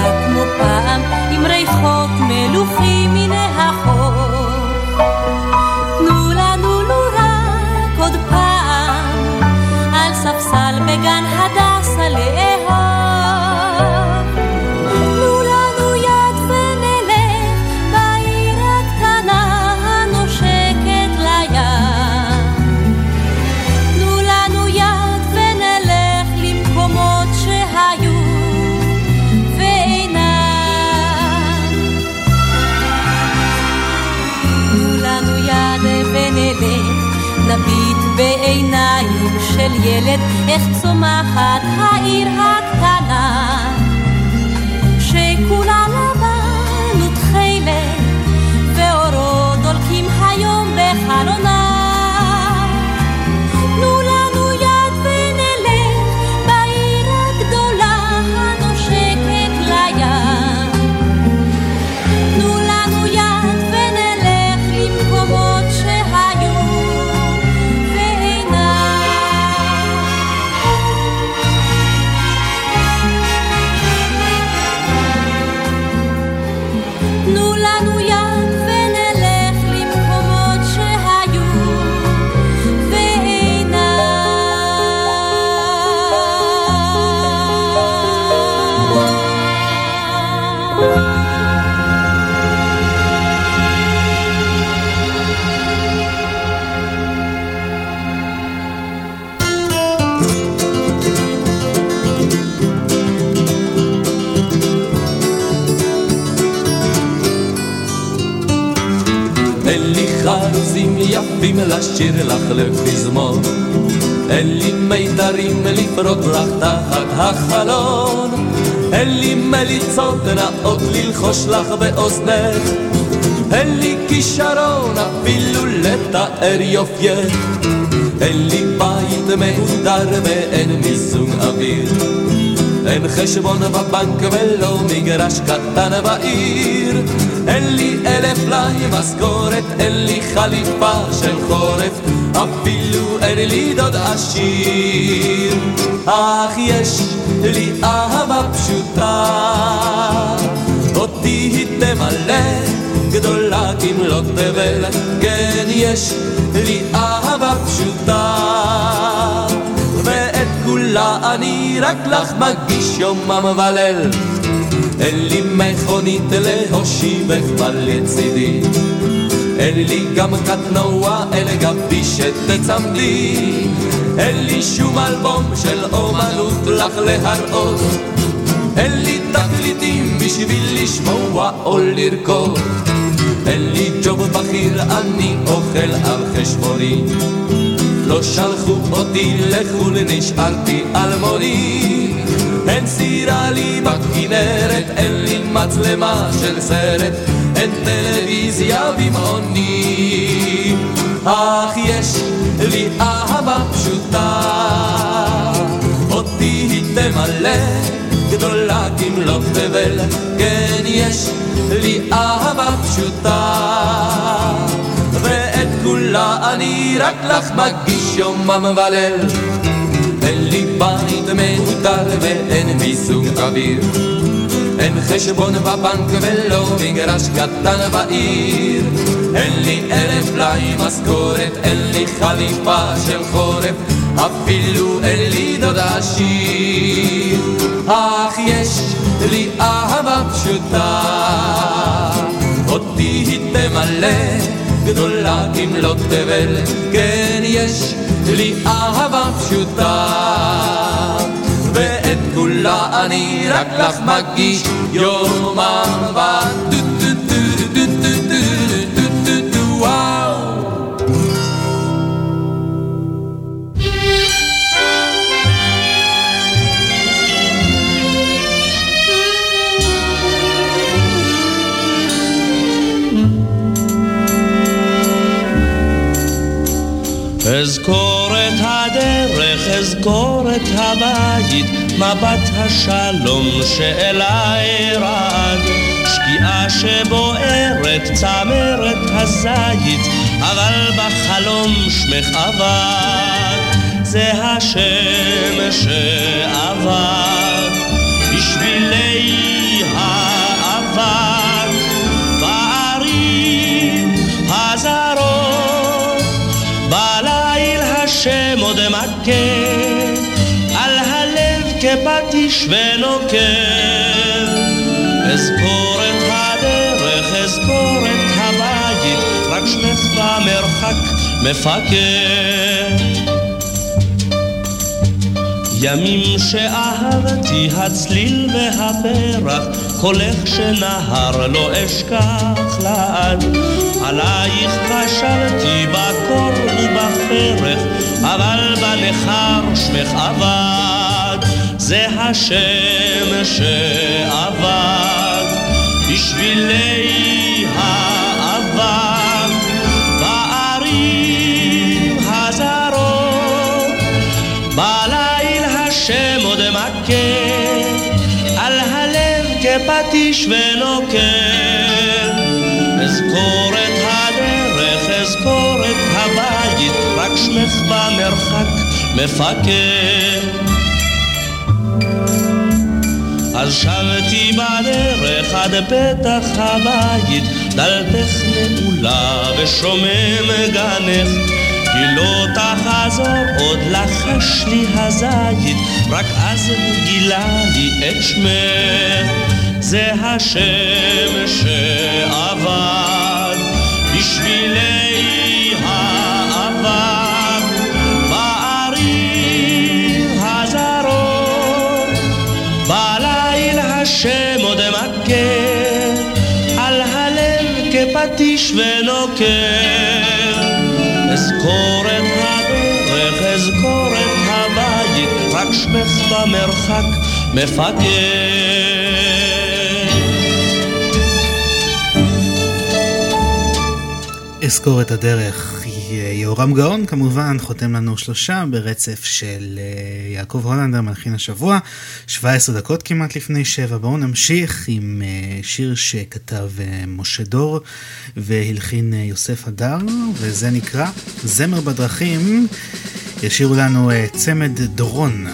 לשיר לך לפזמון. אין לי מיתרים לפרוק לך תחת החלון. אין לי מליצות נאות ללחוש לך באוזנך. אין לי כישרון אפילו לתאר יופייך. אין לי בית מהודר ואין מיזוג אוויר. אין חשבון בבנק ולא מגרש קטן בעיר. אין לי אלף לי משכורת, אין לי חליפה של חורף, אפילו אין לי דוד עשיר. אך יש לי אהבה פשוטה, אותי היא תמלא גדולה כמלות תבל, כן יש לי אהבה פשוטה. ואת כולה אני רק לך מגיש יומם וליל. אין לי מכונית להושיבך לצידי. אין לי גם קטנוע אל גבי שתצמדי. אין לי שום אלבום של אומנות לך להראות. אין לי תקליטים בשביל לשמוע או לרקוד. אין לי ג'וב בכיר, אני אוכל על חשבוני. לא שלחו אותי לחו"ל, נשארתי אלמוני. אין סירה לי בכנרת, אין לי מצלמה של סרט, אין טלוויזיה במעוני. אך יש לי אהבה פשוטה, אותי היא תמלא, גדולה כמלוא תבל, כן יש לי אהבה פשוטה. ואת כולה אני רק לך מגיש יומם וליל. אין לי בית מהודר ואין מיסוג אוויר. אין חשבון בבנק ולא מגרש קטן בעיר. אין לי אלף פלאי משכורת, אין לי חליפה של חורף, אפילו אין לי דוד עשיר. אך יש לי אהבה פשוטה, אותי היא תמלא גדולה כמלוא תבל, כן יש לי אהבה פשוטה. כולה אני רק לך מגיש יום אהבה. אזכור את הדרך, אזכור את הבית, מבט השלום שאליי רעד. שקיעה שבוערת, צמרת הזית, אבל בחלום שמך עבד. זה השם שעבד בשבילי האבק בערים הזרות. בליל השם עוד מכה הלב כפטיש ונוקב. אזכור את הדרך, אזכור את הבית, רק שמך במרחק מפקד. ימים שאהבתי הצליל והפרח, קולך שנהר לא אשכח לעד. עלייך חשבתי בקור ובפרח, אבל בנכר שמך אבד. זה השם שעבד בשבילי האבק בערים הזרות. בליל השם עוד מכה על הלב כפטיש ונוקר. אזכור את הדרך, אזכור את הבית, רק שמך במרחק מפקד. אז שבתי בדרך עד פתח הבית, דלתך נעולה ושומם גנך. כי לא תחזור עוד לחש לי הזית, רק אז גילה לי את שמך. זה השם שעבד כפטיש ונוקר. אזכור את הדרך, אזכור את הבית, רק שמך במרחק מפגר. אזכור את הדרך. יהורם גאון כמובן חותם לנו שלושה ברצף של אה, יעקב הולנדר מלחין השבוע, 17 דקות כמעט לפני שבע. בואו נמשיך עם אה, שיר שכתב אה, משה דור והלחין יוסף הדר, וזה נקרא זמר בדרכים. ישירו לנו צמד דורון.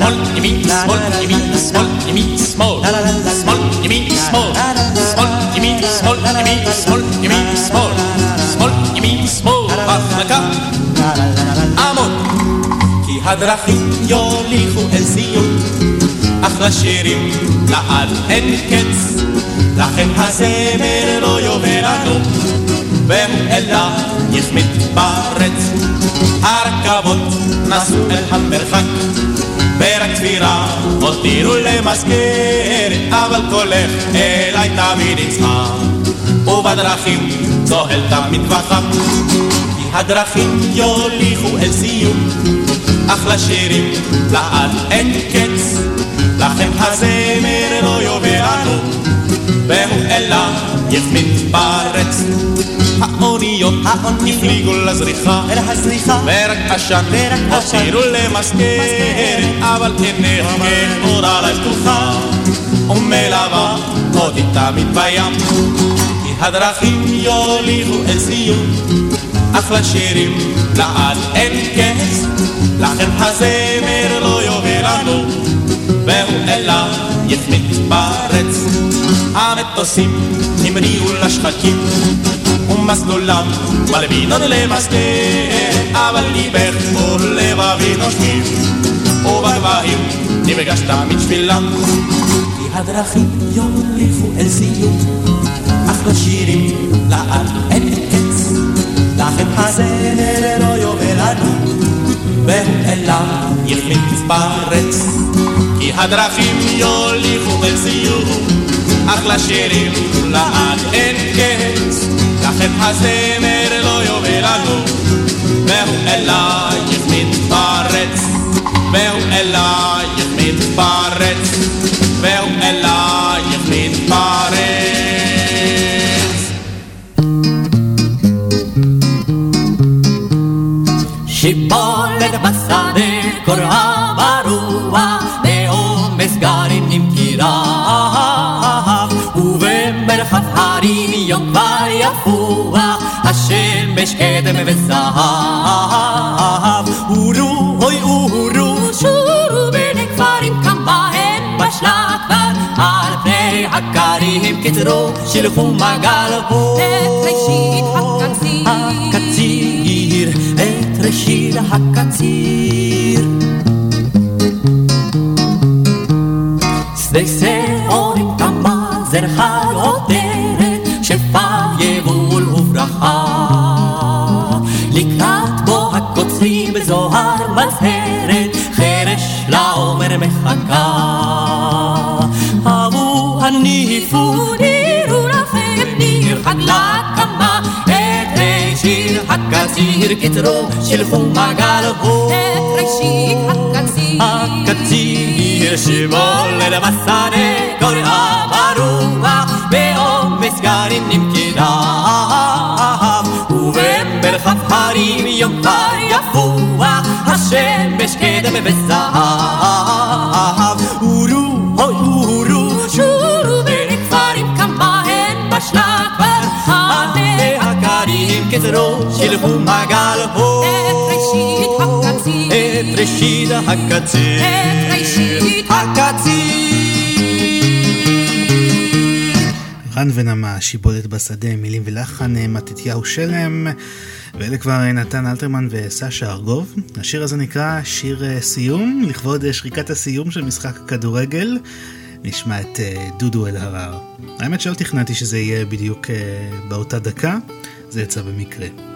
שמאל, ימין, שמאל, ימין, שמאל, ימין, שמאל, שמאל, ימין, שמאל, שמאל, ימין, שמאל, ימין, שמאל, ימין, שמאל, שמאל, ימין, שמאל, החלקה, עמוד, כי הדרכים יוליכו אל סיום, אך לשירים לעד אין קץ, לכן הזמר לא יובל לנו, והוא אלייך מתפרץ, הרכבות נסעו אל המרחק ורק תפירה הותירו למזכרת, אבל קולך אליי תמיד יצחק, ובדרכים צוהל תמיד וחם, כי הדרכים יוליכו אל סיום, אך לשירים לעד אין קץ, לכן הזמר לא יובל לנו, והוא אלייך מתפרץ. האוניות הפליגו לזריחה, ורק עשן הותירו למזכרת, אבל עינך עוד עלי פתוחה, ומלווה אותי תמיד בים, כי הדרכים יוליכו אל סיום, אך לשירים לעד אין קץ, לכן הזמר לא יובל לנו, והוא אלייך מתפרץ. המטוסים המריאו לשחקים ומסלולם מלבינות למזכר, אבל ליבך ולבבי נושמים, ובגבהים נפגשת מתפילם, כי הדרכים יוליכו אל סיום, אך לשירים לעד אין קץ, לכם הזמר לא יובל לנו, והוא אלייך מתפרץ. כי הדרכים יוליכו אל סיום, אך לשירים לעד אין קץ, לכם הזמר לא יובל לנו, והוא אלייך מתפרץ, והוא אלייך מתפרץ, והוא אלייך מתפרץ. שיבולת בשדה קוראה ברוח, הרים יום כבר יפוח, השמש קדם וזהב. אורו, אוי אורו, שורו בין כפרים כמה הם בשלה כבר, על פני הכרים קצרו, שלחו מגל בו. את ראשית הקציר. הקציר, את ראשית הקציר. שדה שעורים כמה זרחה עותרת, בזוהר מזהרת, חרש לעומר מחכה. הבו הניפו, נירו לכם ניר חג לקמה, את ראשית הקציר קצרו, שלחו מגל בו. את ראשית הקציר. הקציר שבולד בשדה קוראה ברוח, בעומס גרעינים כדב, השמש קדם וזהב. אורו, אוי אורו, שורו בין כפרים כמה הן בשלה כבר, עדי הכרים כזרו, שלחו מגל בו. את ראשית הקציר. את ראשית הקציר. את ראשית רן ונמה, שיבולת בשדה, מילים ולחן, מתתיהו שלם, ואלה כבר נתן אלתרמן וסשה ארגוב. השיר הזה נקרא שיר אה, סיום, לכבוד אה, שריקת הסיום של משחק הכדורגל. נשמע את אה, דודו אלהרר. האמת שלא תכננתי שזה יהיה בדיוק באותה דקה, זה יצא במקרה.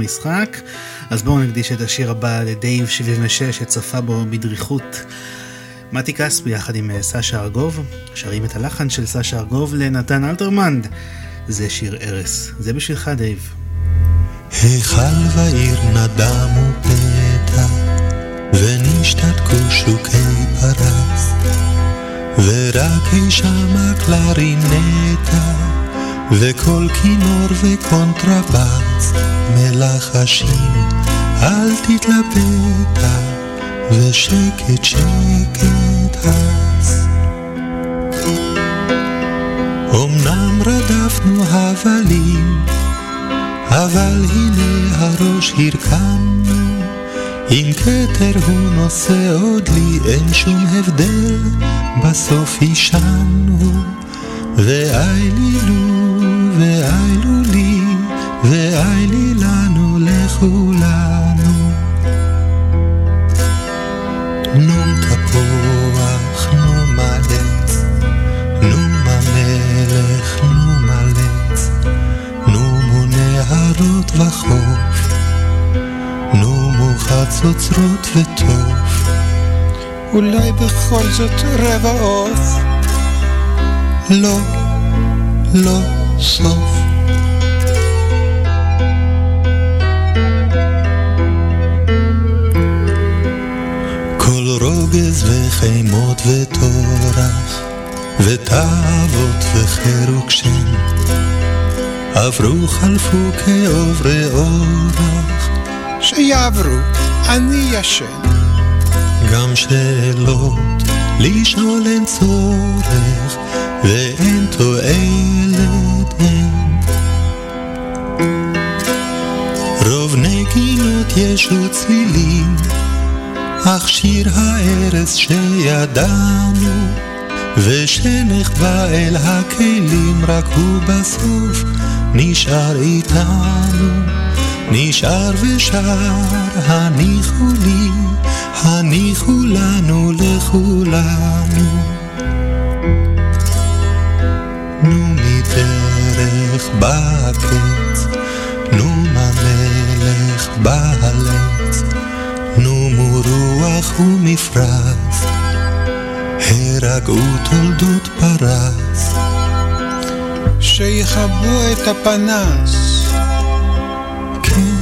המשחק, אז בואו נקדיש את השיר הבא לדייב 76, שצפה בו בדריכות. מתי כספי יחד עם אה, סשה ארגוב, שרים את הלחן של סשה ארגוב לנתן אלתרמן. זה שיר ערש. זה בשבילך, דייב. היכל ועיר נדמו פתע, ונשתתקו שווקי פרס, ורק אי שמה קלרינטה, וכל כינור וקונטרבס, מלחשים, אל תתלבטה, ושקט שקט אז. אמנם רדפנו הבלים, אבל הנה הראש הרכנו, אם כתר הוא נושא עוד לי, אין שום הבדל, בסוף הישנו, ואי לי לו, ואי לו לי, ואי לי לנו לכולנו. נום תפוח, נום עץ, נום המלך, נום עלץ, נומו נהרות וחוף, נומו חצוצרות וטוף. אולי בכל זאת רבע עוף? לא, לא סוף. כל רוגז וחימות וטורח, ותאוות וחירוק שם, עברו חלפו כעוברי אורח. שיעברו, אני ישן. גם שאלות לשאול אין צורך, ואין תועלת אין. רוב נגינות יש וצלילים, אך שיר הארץ שידענו, ושנחבא אל הכלים, רק הוא בסוף נשאר איתנו. נשאר ושר, הניחו לי, הניחו לנו לכולנו. נו מדרך בקץ, נו המלך בעלץ, נו רוח ומפרץ, הרגעו תולדות פרס. שיכבו את הפנס. נגמר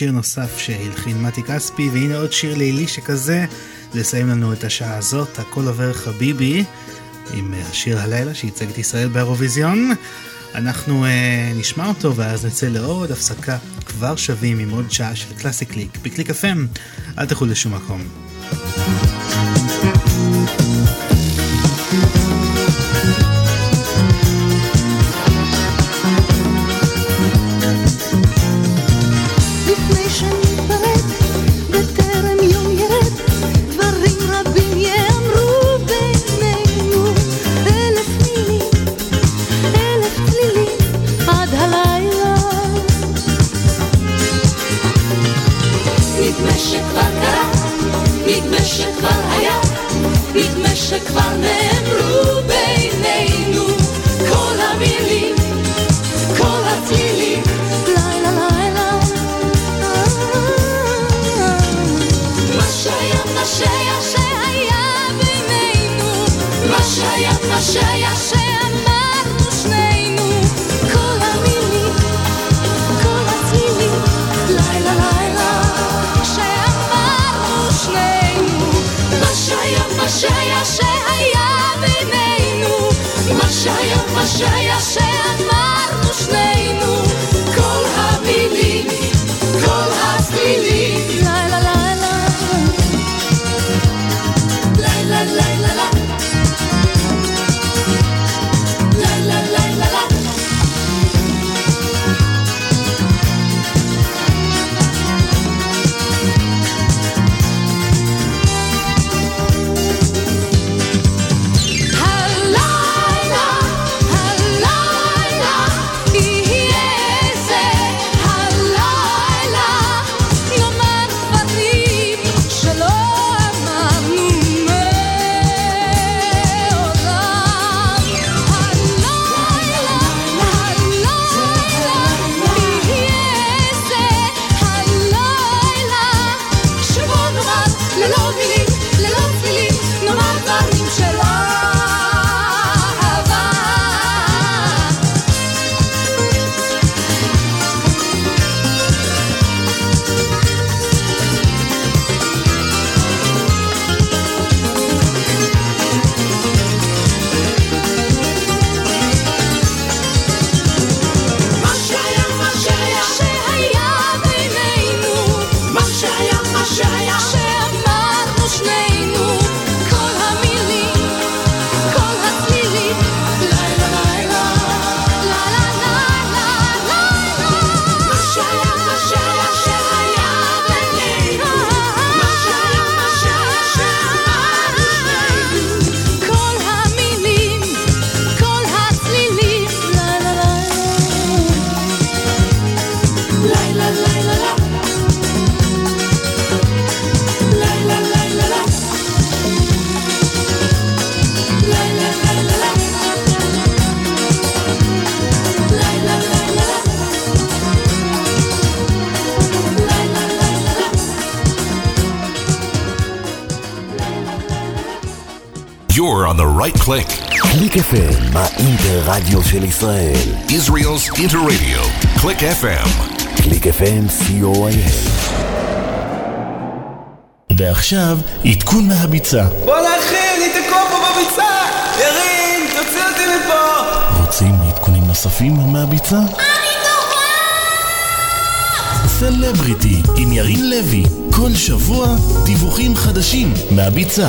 שיר נוסף שהלחין מתי כספי, והנה עוד שיר לילי שכזה, לסיים לנו את השעה הזאת, הכל עובר חביבי, עם השיר הלילה שייצג את ישראל באירוויזיון. אנחנו אה, נשמע אותו ואז נצא לעוד הפסקה כבר שבים עם עוד שעה של קלאסי קליק. בקליק FM, אל תלכו לשום מקום. לילה, שאמרנו שנינו, מה שהיה, מה שהיה, שהיה on the right click. קליק FM, האינטר-רדיו של ישראל. Israel's Interradio. Click FM. קליק FM, co.il. ועכשיו, עדכון מהביצה. בואנה אחי, אני תקוע פה בביצה! ירין, תוציא אותי מפה! רוצים עדכונים נוספים מהביצה? סלבריטי עם ירין לוי, כל שבוע דיווחים חדשים מהביצה.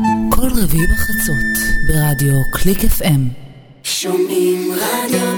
כל רביעי בחצות ברדיו קליק FM. שומעים רדיו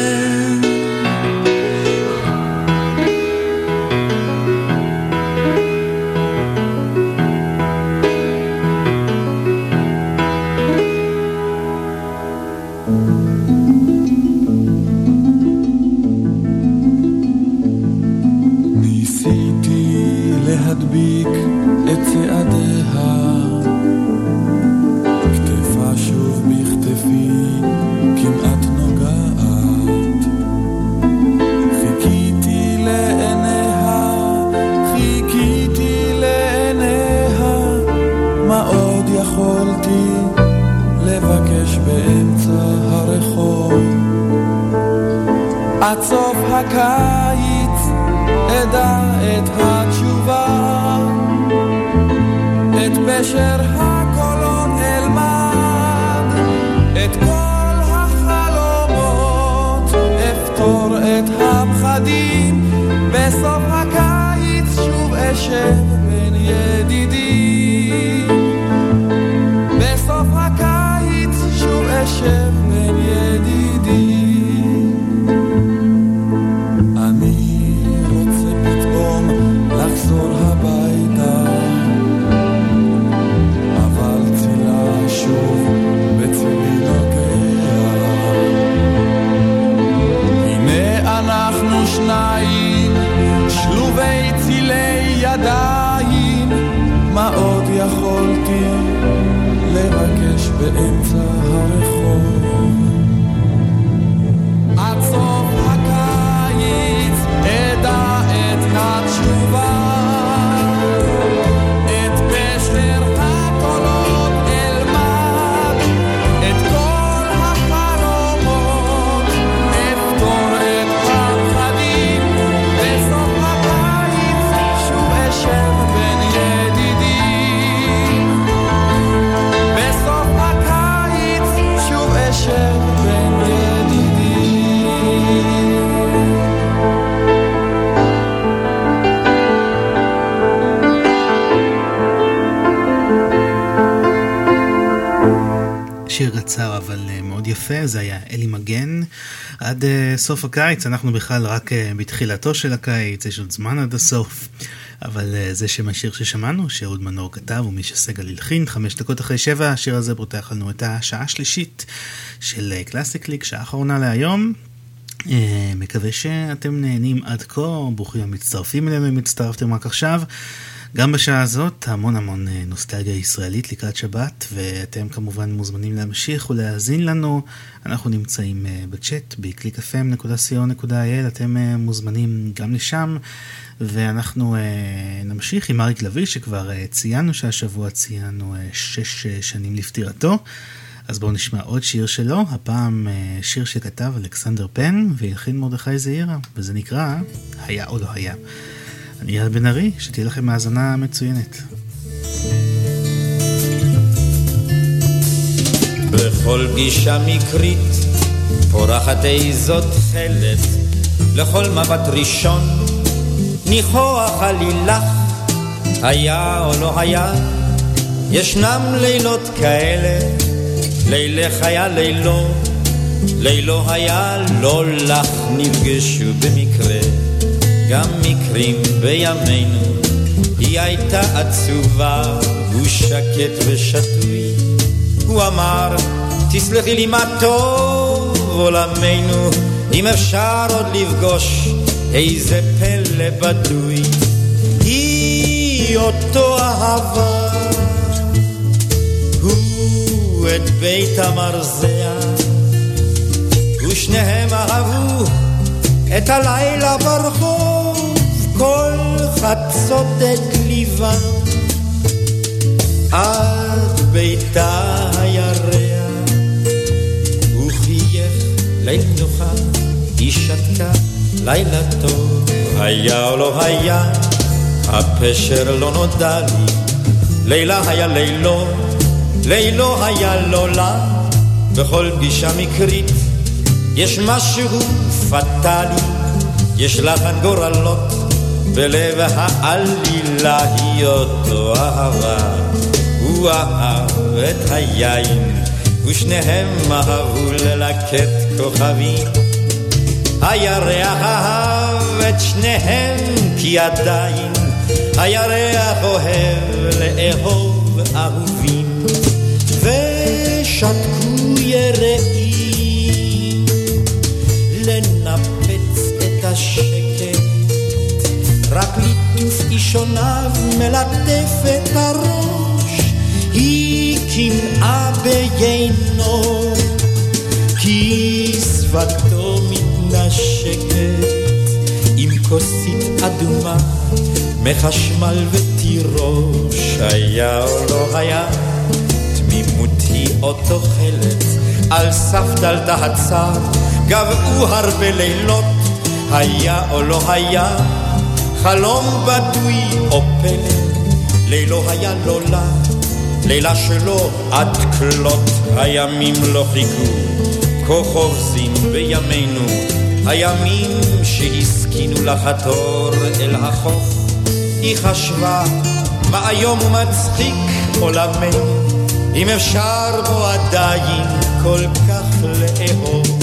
הקיץ אדע את התשובה, את פשר הקולות אלמד, את כל החלומות אפתור את הפחדים, בסוף הקיץ שוב אשב בין ידידים. לא סוף הקיץ, אנחנו בכלל רק אה, בתחילתו של הקיץ, יש עוד זמן עד הסוף. אבל אה, זה שם השיר ששמענו, שאהוד מנור כתב ומי שסגל הלחין, חמש דקות אחרי שבע, השיר הזה פותח לנו את השעה השלישית של אה, קלאסיקליק, שעה אחרונה להיום. מקווה שאתם נהנים עד כה, ברוכים המצטרפים אלינו אם הצטרפתם רק עכשיו. גם בשעה הזאת המון המון אה, נוסטלגיה ישראלית לקראת שבת, ואתם כמובן מוזמנים להמשיך ולהאזין לנו. אנחנו נמצאים אה, בצ'אט ב-clickfm.co.il, אתם אה, מוזמנים גם לשם, ואנחנו נמשיך עם אריק לביא, שכבר ציינו שהשבוע ציינו שש שנים לפטירתו. אז בואו נשמע עוד שיר שלו, הפעם שיר שכתב אלכסנדר פן והלחין מרדכי זעירה, וזה נקרא היה או לא היה. אני יד בן ארי, שתהיה לכם האזנה מצוינת. בכל פגישה מקרית פורחת איזו תכלת לכל מבט ראשון ניחוח עלילך היה או לא היה. ישנם לילות כאלה לילך היה לילו לילו היה לא לך נפגשו במקרה גם מקרים בימינו, היא הייתה עצובה, הוא שקט ושתוי. הוא אמר, תסלחי לי מה טוב עולמנו, אם אפשר עוד לפגוש איזה פלא בדוי. היא אותו אהבה, הוא את בית המרזע, ושניהם אהבו את הלילה ברחוב, כל חצות את ליבם, עד ביתה הירח, הוא חייך ליל נוחה, היא שתקה לילה טוב, היה או לא היה, הפשר לא נודע לי, לילה היה לילו, לילו היה לא לה, בכל פגישה מקרית יש משהו פטאלי, יש לחן גורלות, בלב העלילה היא אותו אהבה, הוא אהב את היין, ושניהם אהבו ללקט כוכבים. הירח אהב את שניהם כי עדיין הירח אוהב לאהוב אהובים. ושתקו יראים לנפץ את השקט רק ליטוף אישוניו מלטף את הראש היא קנאה ביינו כי שפתו מתנשקת עם כוסית אדומה מחשמל ותירוש היה או לא היה תמימות היא או תוחלת על סף דלתה הצר גבעו הרבה לילות. היה או לא היה חלום בדוי או פלא לילו היה לא לה לילה שלו עד כלות הימים לא חיכו. כה חובזים בימינו הימים שהסכינו לחתור אל החוף. היא חשבה מה איום ומצחיק עולמנו אם אפשר בו עדיין כל כך לאהוב.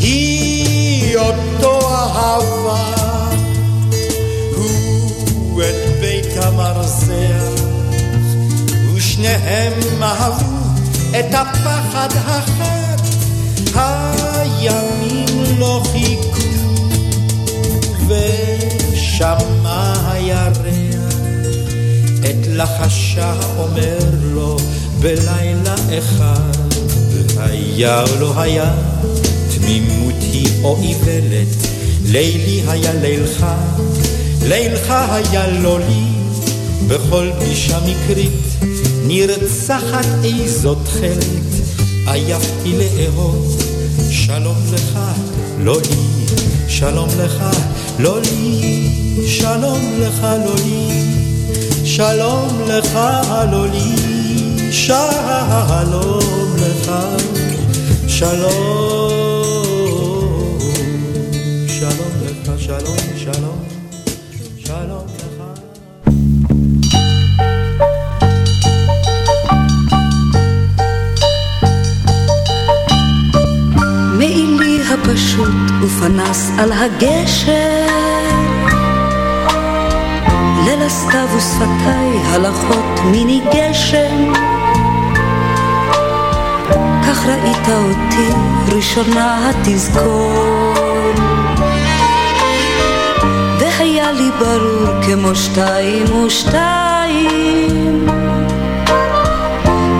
היא אותו אהבה הוא את בית המרזח ושניהם אהבו את הפחד החד הימים לא חיכו ושמע הירח את לחשה אומר לו בלילה אחד היה או לא היה תמימות היא או איוולת לילי היה לילך לילך היה לא לי בכל פגישה מקרית נרצחת איזו תכלת עייפתי לאהוב שלום לך לא לי שלום לך לא לי שלום לך לא לי שלום לך לא לי שלום לך שלום הפשוט ופנס על הגשר. ליל הסתיו ושפתיי הלכות מיני גשם. כך ראית אותי ראשונה התזכור. והיה לי ברור כמו שתיים ושתיים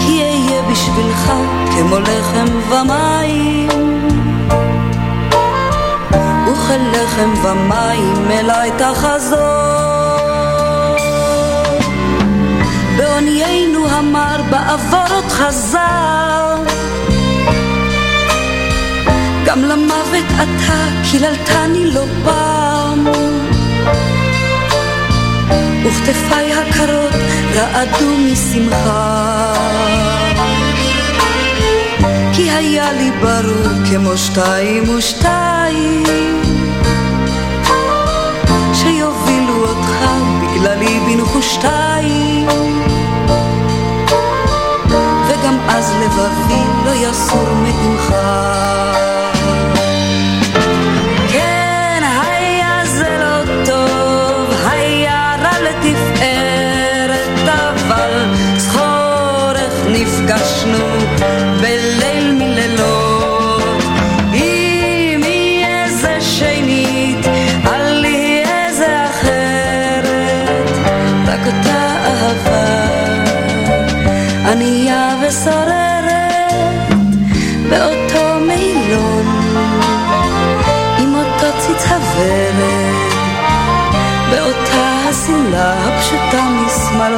כי אהיה בשבילך כמו לחם ומים וכלחם ומים אליי תחזור בעוניינו המר בעבור עוד חזר. גם למוות אתה קיללתני לא פעם. וכתפיי הקרות רעדו משמחה. כי היה לי ברור כמו שתיים ושתיים בגללי בנחושתיים וגם אז לבבי לא יסור מעמך כן, לא נפגשנו בליל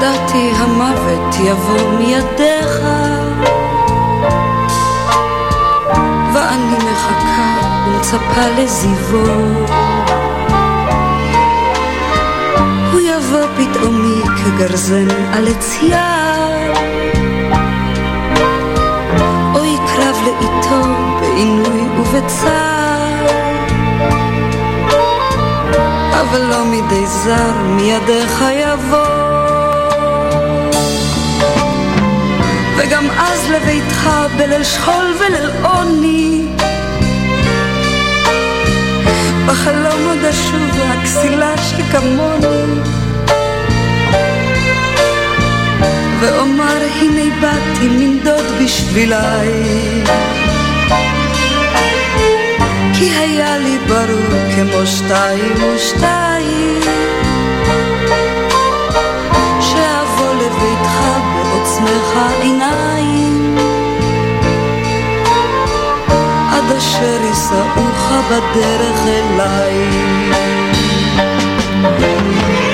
וידעתי המוות יבוא מידיך. ואני מחכה ומצפה לזיוו. הוא יבוא פתאומי כגרזן על עץ יער או יקרב לאיתו בעינוי ובצער אבל לא מידי זר מידיך יבוא וגם אז לביתך בליל שכול וליל עוני. בחלום עוד אשוב הכסילה שכמוני. ואומר הנה באתי מנדוד בשבילי כי היה לי ברור כמו שתיים ושתיים בעוצמך עיניים עד אשר יישאוך בדרך אליי.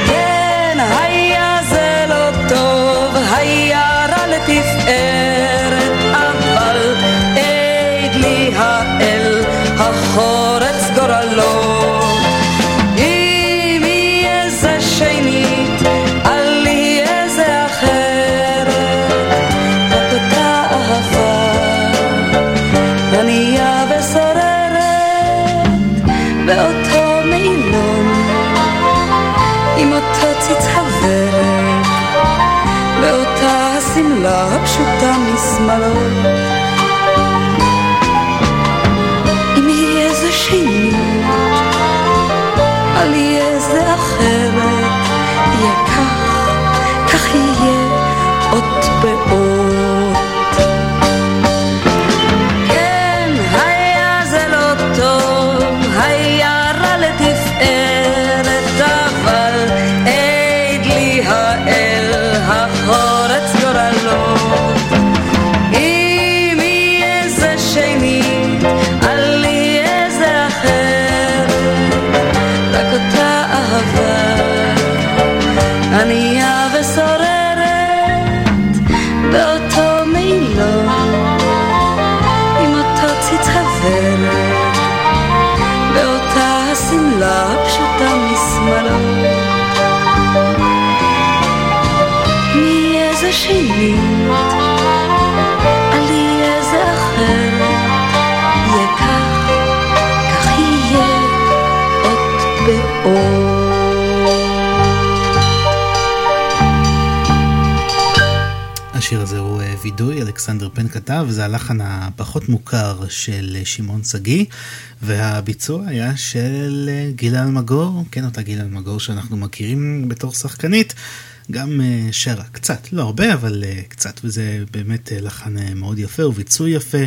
כן, היה זה לא טוב, היה רע לתפארת, אבל עד לי האל החורץ משמאלו. אם יהיה זה שנית, אל יהיה זה אחרת, וידוי, אלכסנדר פן כתב, זה הלחן הפחות מוכר של שמעון שגיא, והביצוע היה של אה, גילה אלמגור, כן אותה גילה אלמגור שאנחנו מכירים בתור שחקנית, גם אה, שרה קצת, לא הרבה, אבל אה, קצת, וזה באמת לחן מאוד יפה וביצוע יפה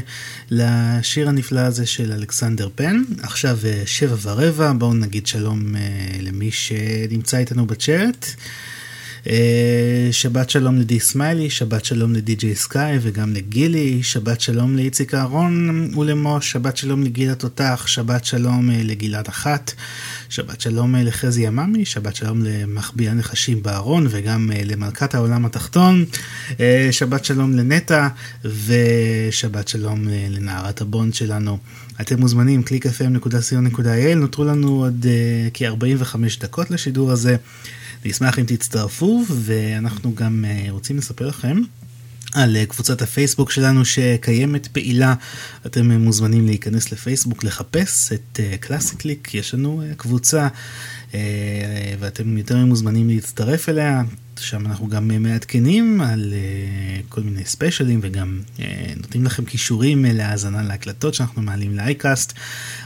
לשיר הנפלא הזה של אלכסנדר פן. עכשיו שבע ורבע, בואו נגיד שלום למי שנמצא איתנו בצ'אט. אה, שבת שלום לדי סמיילי, שבת שלום לדי.ג'יי סקאי וגם לגילי, שבת שלום לאיציק אהרון ולמוש, שבת שלום לגיל התותח, שבת שלום אה, לגלעד אחת, שבת שלום אה, לחזי יממי, שבת שלום למחביא הנחשים בארון וגם למלכת העולם התחתון, שבת שלום לנטע ושבת שלום לנערת הבונד שלנו. אתם מוזמנים, www.clickfm.co.il, נותרו לנו עוד uh, כ-45 דקות לשידור הזה. נשמח אם תצטרפו, ואנחנו גם uh, רוצים לספר לכם על uh, קבוצת הפייסבוק שלנו שקיימת פעילה. אתם uh, מוזמנים להיכנס לפייסבוק, לחפש את קלאסי uh, קליק, יש לנו קבוצה, ואתם יותר מוזמנים להצטרף אליה. שם אנחנו גם uh, מעדכנים על uh, כל מיני ספיישלים וגם uh, נותנים לכם כישורים להאזנה להקלטות שאנחנו מעלים לאייקאסט.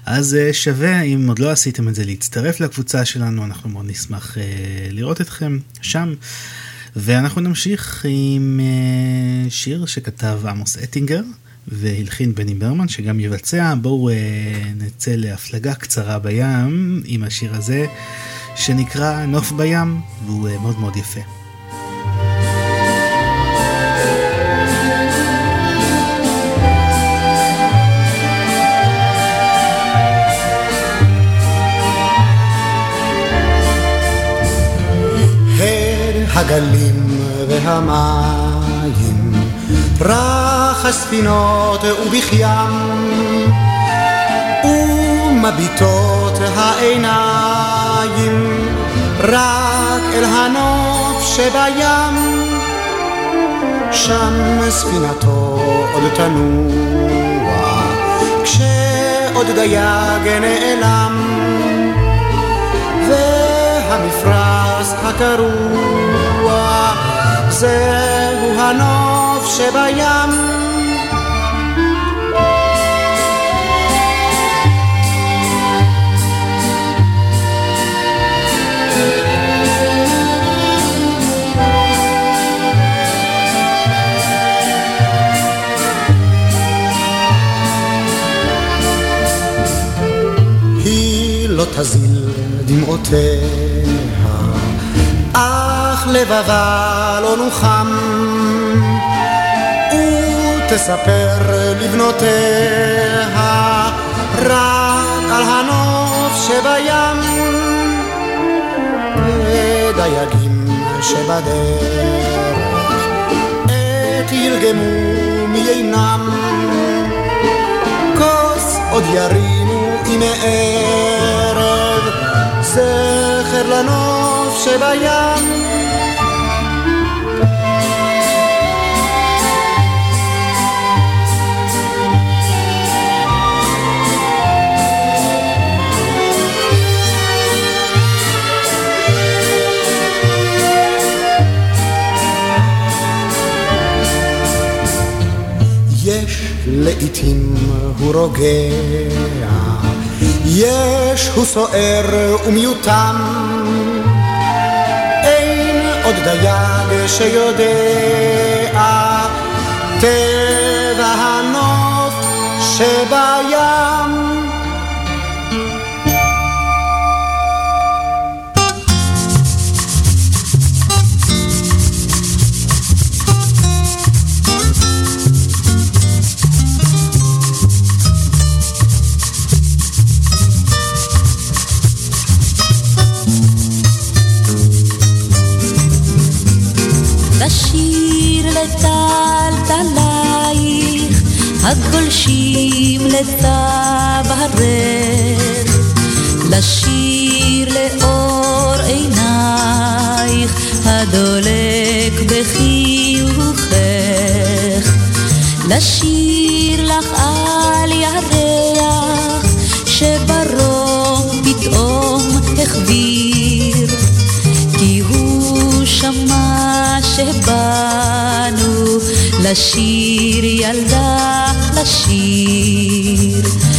אז שווה, אם עוד לא עשיתם את זה, להצטרף לקבוצה שלנו, אנחנו מאוד נשמח לראות אתכם שם. ואנחנו נמשיך עם שיר שכתב עמוס אטינגר והלחין בני ברמן שגם יבצע. בואו נצא להפלגה קצרה בים עם השיר הזה שנקרא נוף בים והוא מאוד מאוד יפה. הגלים והמים, רך הספינות ובכיים, ומביטות העיניים רק אל הנוף שבים. שם ספינתו עוד תנוע, כשעוד דייג נעלם, והמפרש הקרוע, זהו הנוף שבים. לא תזיל דמעותיה, לבבה לא נוחם, ותספר לבנותיה רק על הנוף שבים, ודייגים שבדרך עת ירגמו מיינם, כוס עוד ירימו עם ערב, זכר לנוף שבים. לעתים הוא רוגע, יש הוא סוער ומיותם, אין עוד דייג שיודע. טבע הנוף שבים. לטלטלייך, הגולשים לצב הרך, לשיר לאור עינייך, הדולק בחיוכך, לשיר לך על ירח, שברום פתאום החביר, כי הוא שמע שבאנו לשיר ילדה לשיר.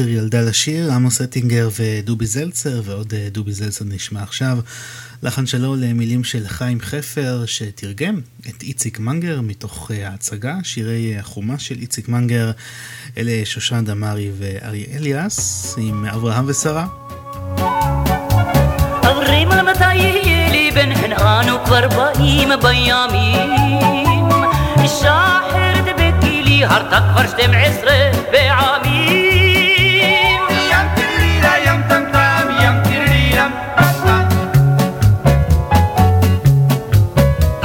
שיר ילדה לשיר, עמוס אטינגר ודובי זלצר, ועוד אה, דובי זלצר נשמע עכשיו. לחן שלו למילים של חיים חפר, שתרגם את איציק מנגר מתוך אה, ההצגה, שירי החומה של איציק מנגר, אלה שושן דמארי ואריה אליאס, עם אברהם ושרה. בגילי הרתה כבר שתים עשרה פעמים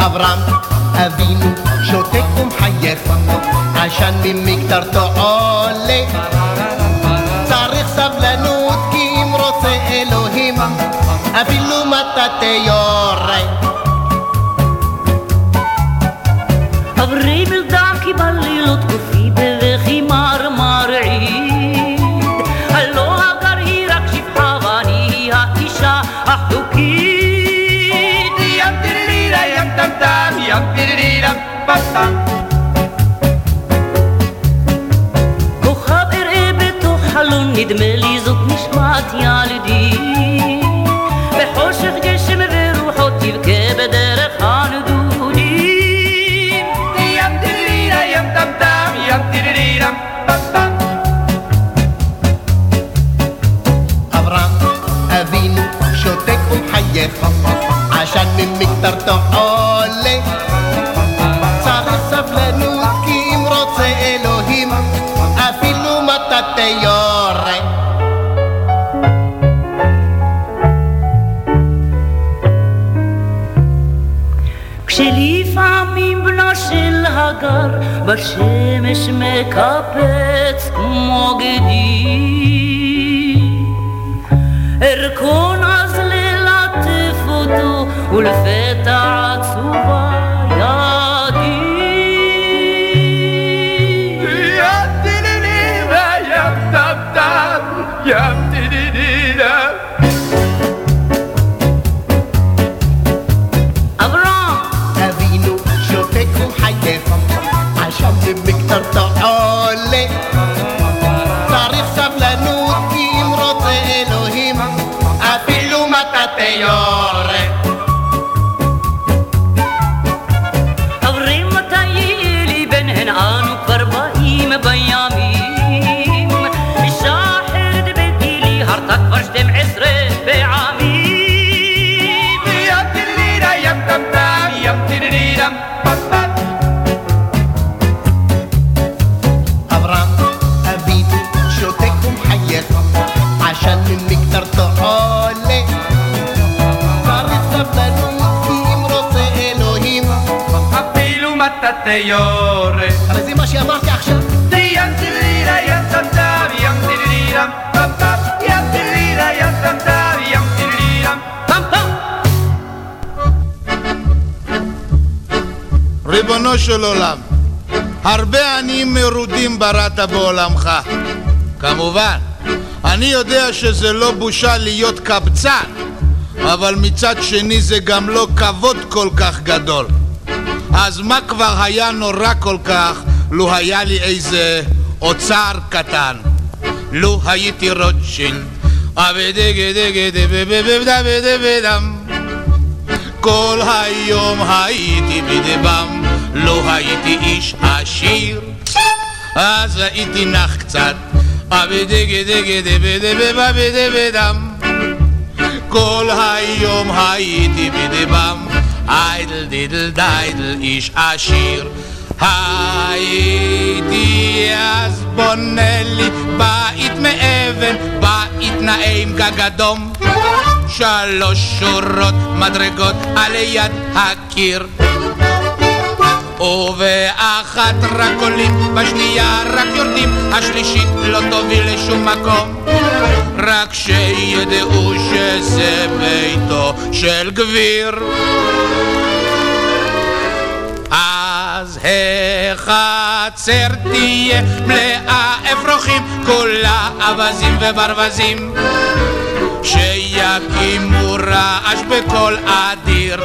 אברהם אבינו שותק ומחייך. עשן ממקטרתו עולה צריך סבלנות כי אם רוצה אלוהים אפילו מטאטא פפם כוכב אראה בתוך חלון נדמה לי זאת נשמת ילדי בחושך גשם ורוחות תבכה בדרך הנדודים. ים טרירה ים טם טם ים טרירה פפם אברהם אבינו שותק ומחייך. עשן ממקטרתו עולה הגר בשמש מקפץ כמו גדי. ארכון אז ללטף אותו ולפתע יורה הרי זה מה שאמרתי עכשיו ים טרירה ים טם טם ים פפם ים טרירה ים טם טם ים פפם ריבונו של עולם, הרבה עניים מרודים בראת בעולמך. כמובן, אני יודע שזה לא בושה להיות קבצן, אבל מצד שני זה גם לא כבוד כל כך גדול. אז מה כבר היה נורא כל כך לו היה לי איזה אוצר קטן? לו הייתי רוטשילד, כל היום הייתי בדבם, לא הייתי איש עשיר, אז הייתי נח קצת, כל היום הייתי בדבם, איידל דידל דיידל איש עשיר. הייתי אז בונה לי בית מאבן, בית נעים גג אדום, שלוש שורות מדרגות על יד הקיר. ובאחת רק עולים, בשנייה רק יורדים, השלישית לא תוביל לשום מקום. רק שידעו שזה ביתו של גביר. אז החצר תהיה מלאה אפרוחים, כולה אווזים וברווזים. שיקימו רעש בקול אדיר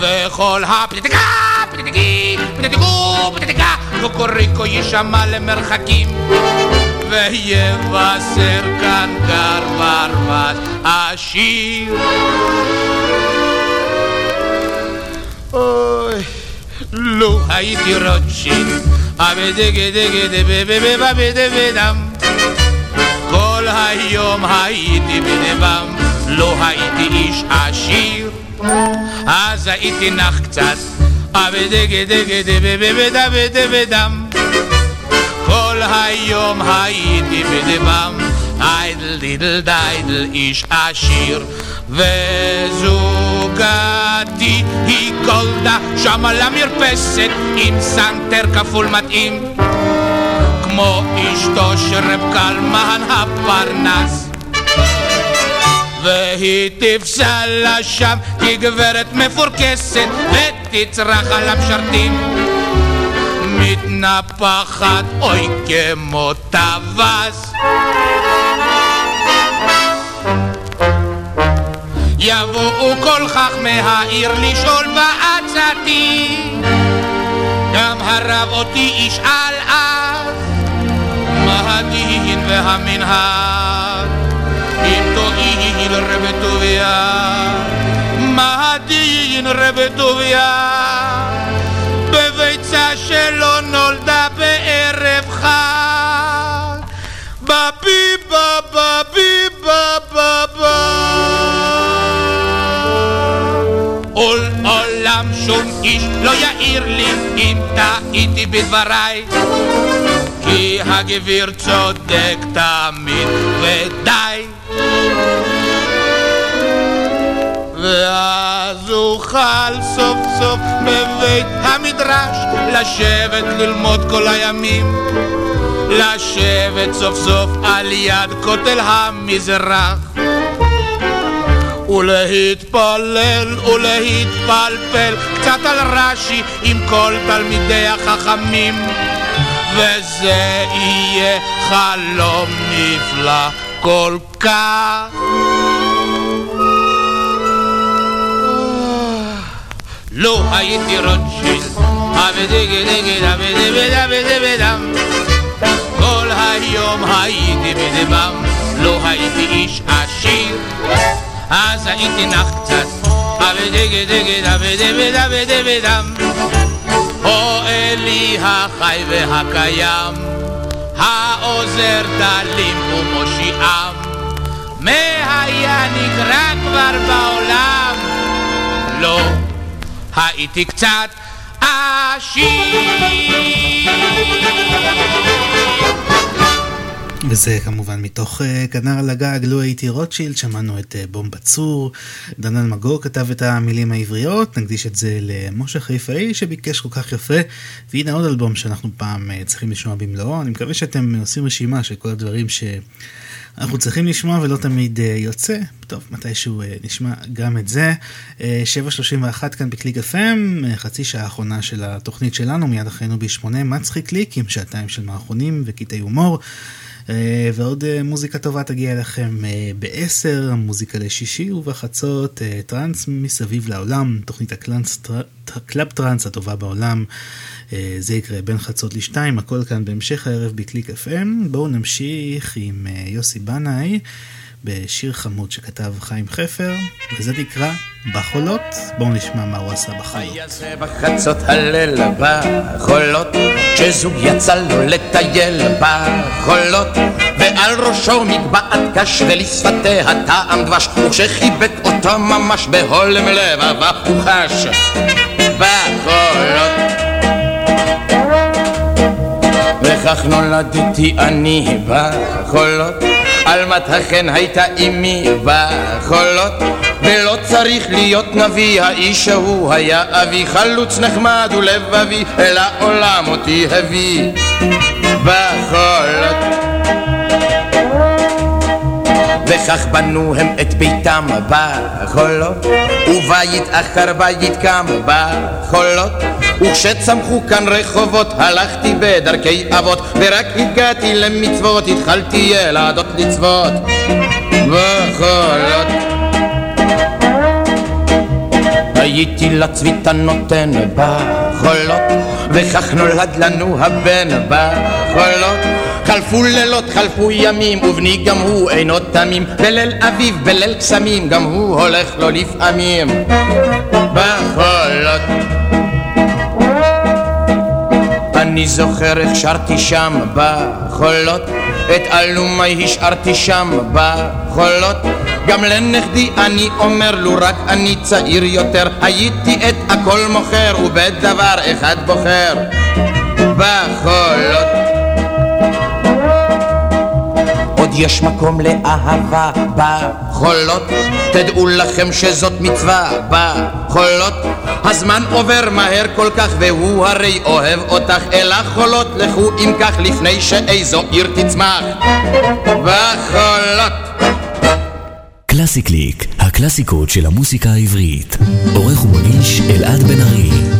וכל הפליטיקה, פליטיקי, פטטיקו, פטטיקה, קוקוריקו יישמע למרחקים. ויבשר כאן גר ברווז עשיר. אוי, לו הייתי רוטשילד, אבדגדגדבבבבבדם. כל היום הייתי בדבם, לא הייתי איש עשיר, אז הייתי נח קצת, אבדגדגדבבבבדם. כל היום הייתי בדבם, איידל דידל דיידל איש עשיר, וזוגתי היא גולדה שם על המרפסת עם סנטר כפול מתאים, כמו אשתו של רב קלמן הפרנס. והיא תפסה לה שם כגברת מפורקסת ותצרח על המשרתים. מתנפחת אוי כמו טווס. יבואו כל חכמי העיר לשאול בעצתי. גם הרב אותי ישאל אז מה הדין והמנהג? אם תואיל רב טוביה מה הדין רב טוביה בביצה שלא נולדה בערב חג בביבה בביבה בבה עול עולם שום איש לא יעיר לי אם טעיתי בדבריי כי הגביר צודק תמיד ודי ואז אוכל סוף סוף בבית המדרש לשבת ללמוד כל הימים. לשבת סוף סוף על יד כותל המזרח. ולהתפלל ולהתפלפל קצת על רש"י עם כל תלמידי החכמים. וזה יהיה חלום נפלא כל כך לו הייתי רוטשילד. כל היום הייתי בדבם, לא הייתי איש עשיר, אז הייתי נח קצת, אבדגדגד, אבדבד, אבדבדם. או אלי החי והקיים, העוזר דלים ומושיעם, מה היה נקרא כבר בעולם? לא. הייתי קצת עשיר. וזה כמובן מתוך uh, כנר על הגג, לו הייתי רוטשילד, שמענו את uh, בום בצור, דנן מגור כתב את המילים העבריות, נקדיש את זה למשה חיפאי שביקש כל כך יפה, והנה עוד אלבום שאנחנו פעם uh, צריכים לשמוע במלואו, אני מקווה שאתם עושים רשימה של כל הדברים שאנחנו צריכים לשמוע ולא תמיד uh, יוצא, טוב, מתישהו uh, נשמע גם את זה. Uh, 7.31 כאן בקליק FM, uh, חצי שעה האחרונה של התוכנית שלנו, מיד אחרינו ב-8 מצחיק קליק עם שעתיים של מערכונים וקטעי הומור. Uh, ועוד uh, מוזיקה טובה תגיע אליכם uh, בעשר, מוזיקה לשישי ובחצות, טראנס מסביב לעולם, תוכנית הקלאב טראנס. קלאב טראנס הטובה בעולם, זה יקרה בין חצות לשתיים, הכל כאן בהמשך הערב בקליק FM. בואו נמשיך עם יוסי בנאי בשיר חמוד שכתב חיים חפר, וזה נקרא בחולות. בואו נשמע מה הוא עשה. היה זה בחצות הליל בחולות, כשזוג יצא לו לטייל בחולות, ועל ראשו מגבעת קש ולשפתיה טעם דבש, וכשחיבק אותו ממש בהולם לבבה הוא חש בחולות. וכך נולדתי אני בחולות, עלמת החן הייתה אמי בחולות. ולא צריך להיות נביא, האיש ההוא היה אבי חלוץ נחמד ולבבי, אל העולם אותי הביא בחולות. וכך בנו הם את ביתם בחולות, ובית אחר בית קם בחולות. וכשצמחו כאן רחובות, הלכתי בדרכי אבות, ורק הגעתי למצוות, התחלתי ילדות לצוות בחולות. הייתי לצביתה נותן בחולות, וכך נולד לנו הבן בחולות. חלפו לילות, חלפו ימים, ובני גם הוא אינו תמים. בליל אביב, בליל קסמים, גם הוא הולך לו לפעמים. בחולות. אני זוכר איך שרתי שם בחולות, את אלומי השארתי שם בחולות. גם לנכדי אני אומר, לו רק אני צעיר יותר, הייתי את הכל מוכר, ובדבר אחד בוחר. בחולות. יש מקום לאהבה בחולות, תדעו לכם שזאת מצווה בחולות. הזמן עובר מהר כל כך והוא הרי אוהב אותך אל החולות, לכו אם כך לפני שאיזו עיר תצמח בחולות. קלאסי קליק, הקלאסיקות של המוסיקה העברית. עורך ומוניש אלעד בן ארי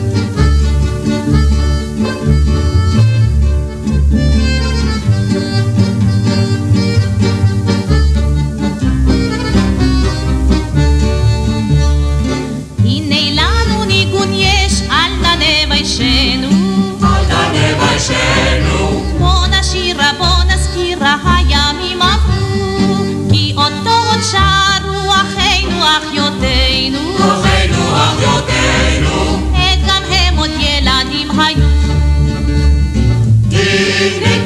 Disney.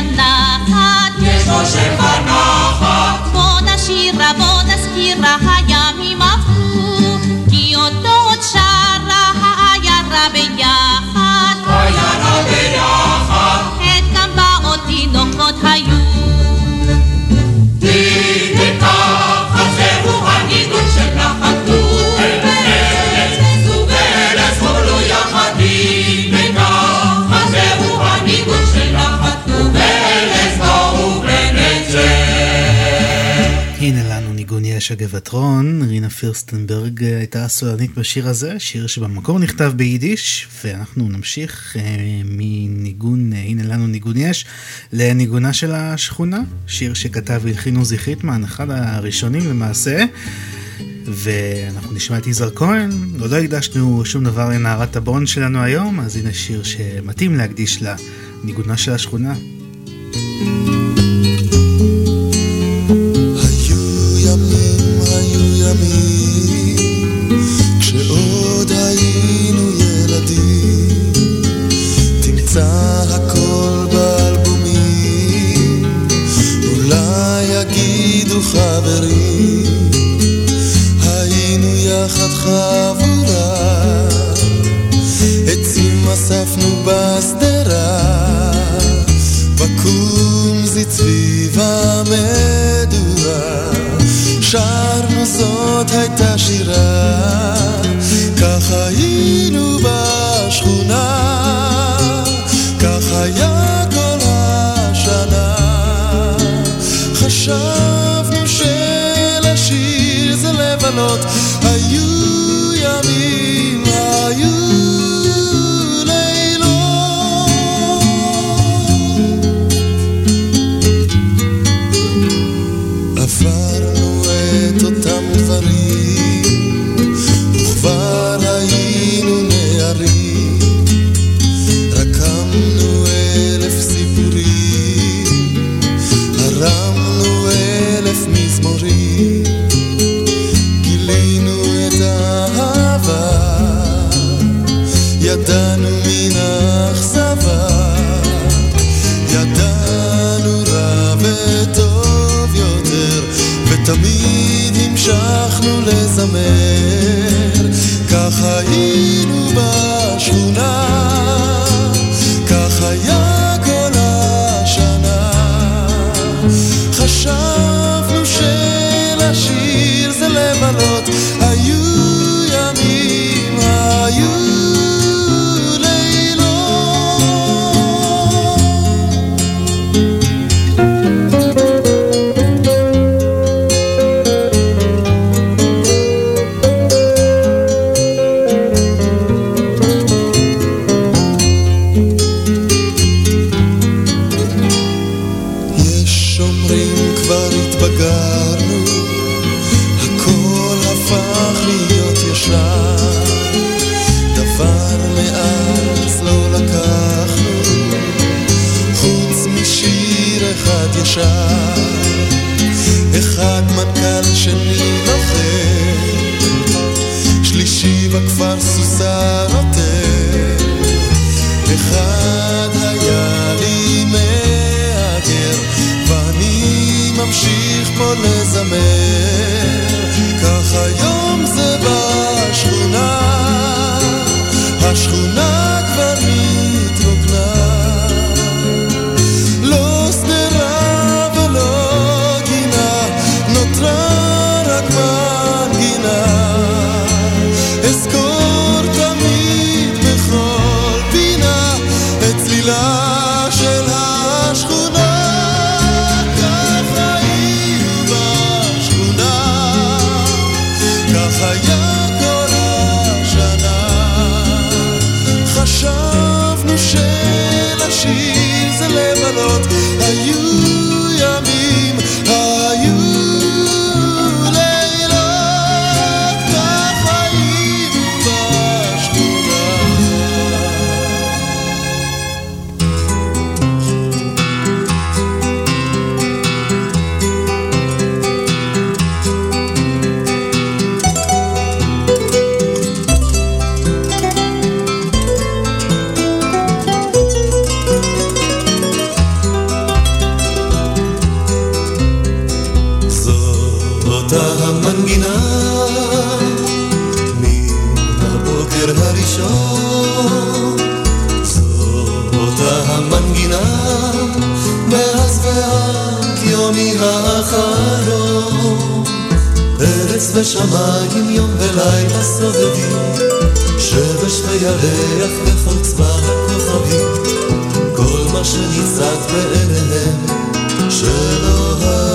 בנחת. יש משה בנחת. בוא נשיר, בוא נזכיר, יש"ע גבעטרון, רינה פירסטנברג הייתה הסולנית בשיר הזה, שיר שבמקור נכתב ביידיש, ואנחנו נמשיך אה, מניגון, אה, הנה לנו ניגון יש, לניגונה של השכונה, שיר שכתב והלחין עוזי חיטמן, אחד הראשונים למעשה. ואנחנו נשמע את יזהר כהן, עוד לא הקדשנו שום דבר לנערת הבון שלנו היום, אז הנה שיר שמתאים להקדיש לה, ניגונה של השכונה. חברים, בשדרה, בקומזית סביב המדורה, שרנו זאת הייתה שירה, כך היינו בשכונה, כך היה כל השנה, חשבנו שלשיר זה לבלות, היו סובבים שמש וירח וכל צבא הכוכבים כל מה שניצת בעיניהם של אוהבים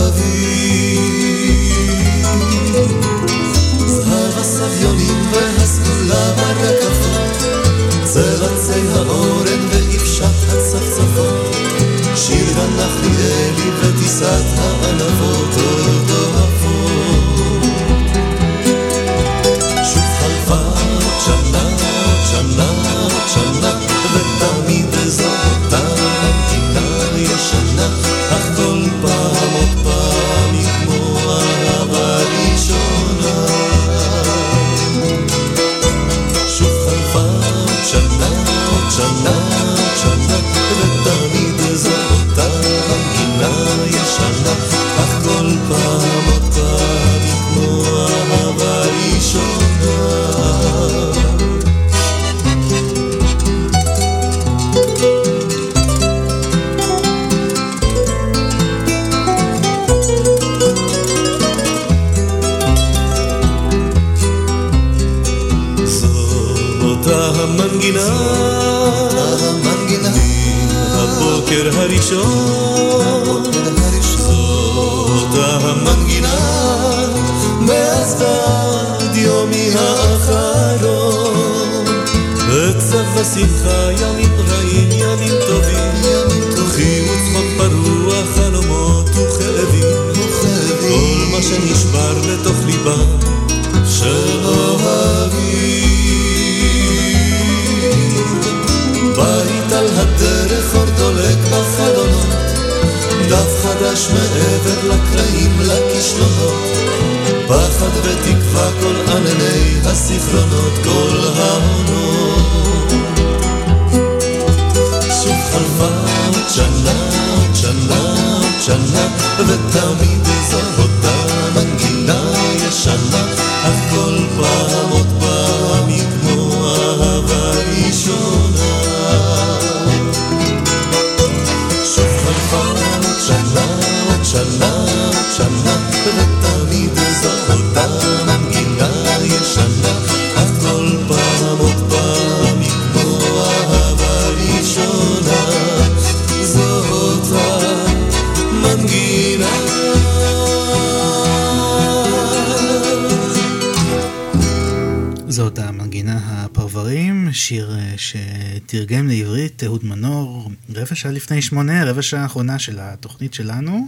שמונה, רבע שעה האחרונה של התוכנית שלנו.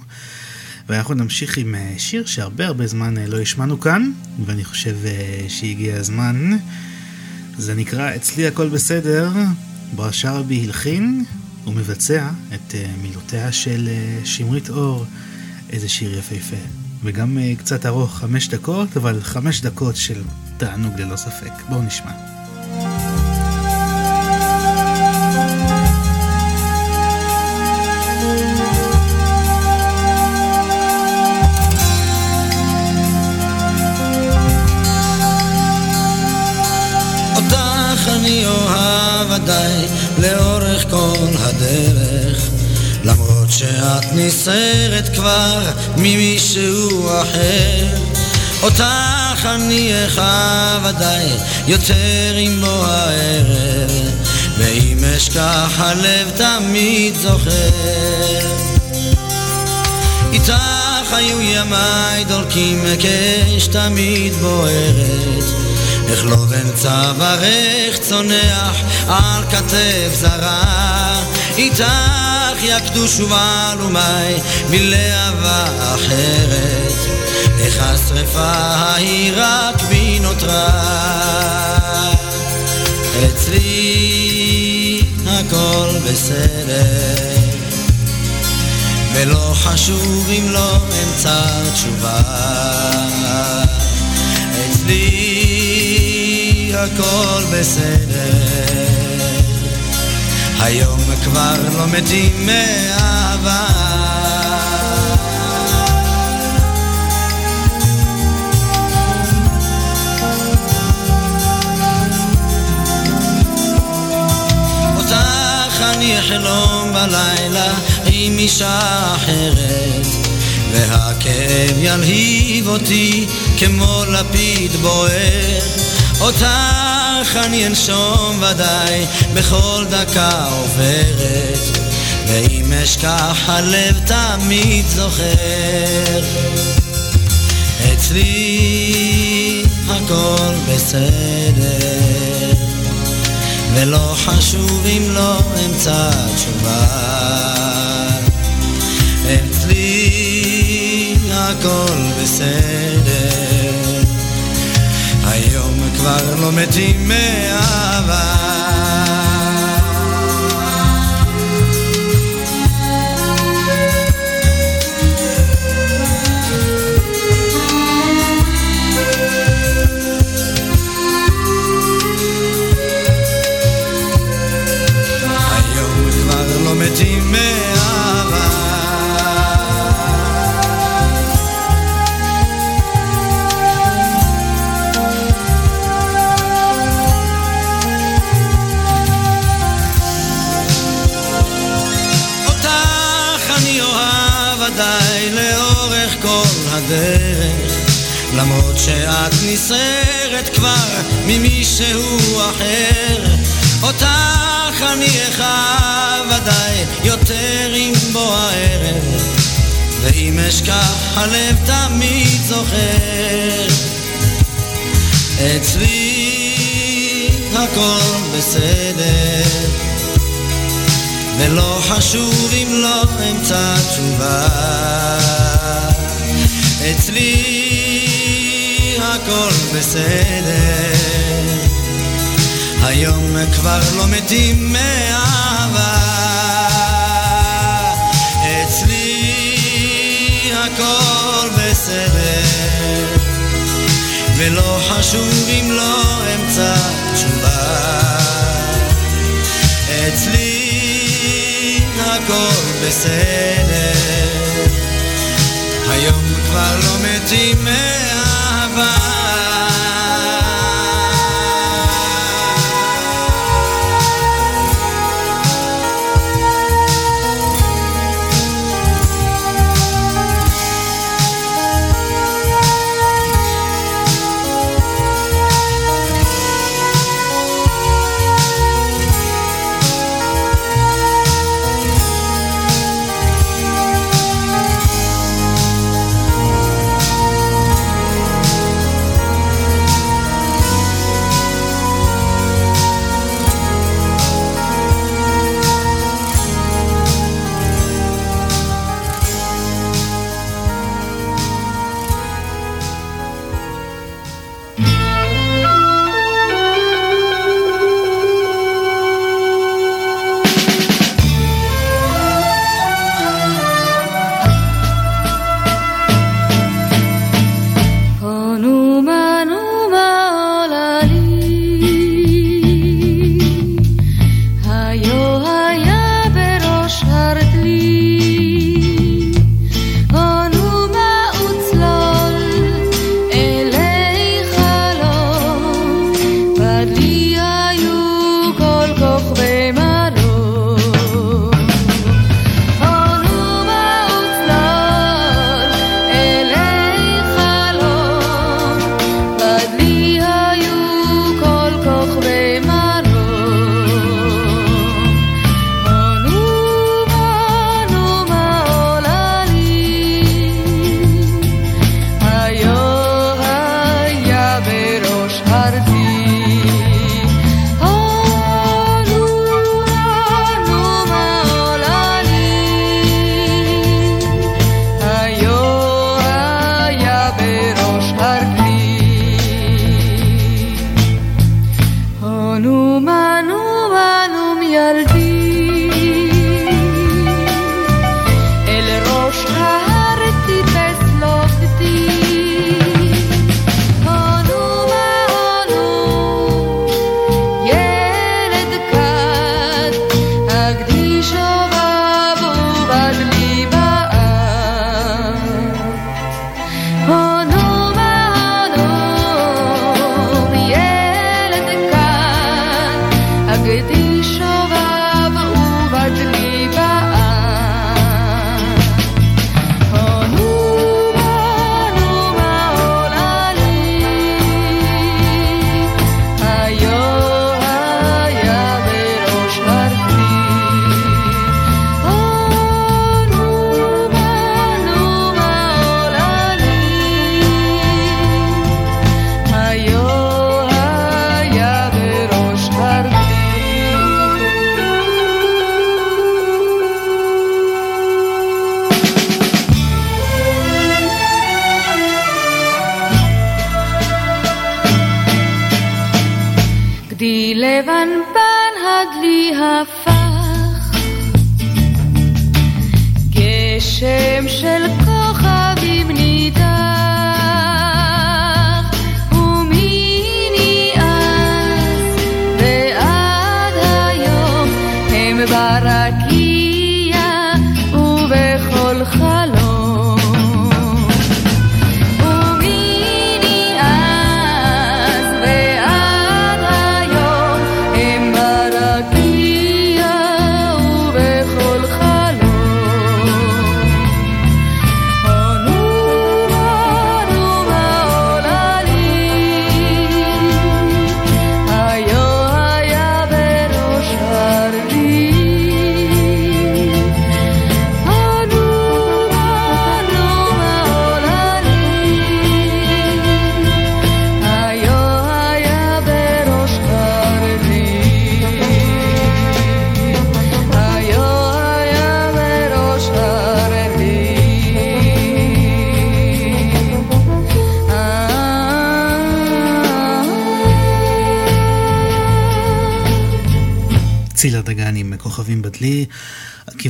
ואנחנו נמשיך עם אה, שיר שהרבה הרבה זמן אה, לא השמענו כאן, ואני חושב אה, שהגיע הזמן. זה נקרא "אצלי הכל בסדר", בו השרעבי הלחין ומבצע את מילותיה של שמרית אור, איזה שיר יפהפה. וגם קצת ארוך, חמש דקות, אבל חמש דקות של תענוג ללא ספק. בואו נשמע. שאת נסערת כבר ממישהו אחר. אותך אני אחב ודאי יותר עם בוא הערב ואם אשכח הלב תמיד זוכר. איתך היו ימיי דולקים אש תמיד בוערת איך לא בן צווארך צונח על כתף זרה. איתך יקדוש ובעלומי מלהבה אחרת. איך השרפה ההיא רק בי נותרה אצלי הכל בסדר. ולא חשוב אם לא אמצא תשובה. אצלי הכל בסדר היום כבר לא מתים מאהבה. אותך אני אחלום בלילה עם אישה אחרת והכאב ילהיב אותי כמו לפיד בוער. אותך אני אנשום ודאי בכל דקה עוברת. ואם אשכח הלב תמיד זוכר. אצלי הכל בסדר. ולא חשוב אם לא אמצא תשובה. אצלי הכל בסדר כבר לא מתים מאהבה נסערת כבר ממישהו אחר. אותך אני אכאב ודאי יותר עם בוא הערב. ואם אשכח הלב תמיד זוכר. אצלי הכל בסדר. ולא חשוב אם לא אמצא תשובה. אצלי הכל בסדר. היום כבר לא מתים מאהבה. אצלי הכל בסדר. ולא חשוב אם לא אמצא תשובה. אצלי הכל בסדר. היום כבר לא מתים מאהבה כוכבים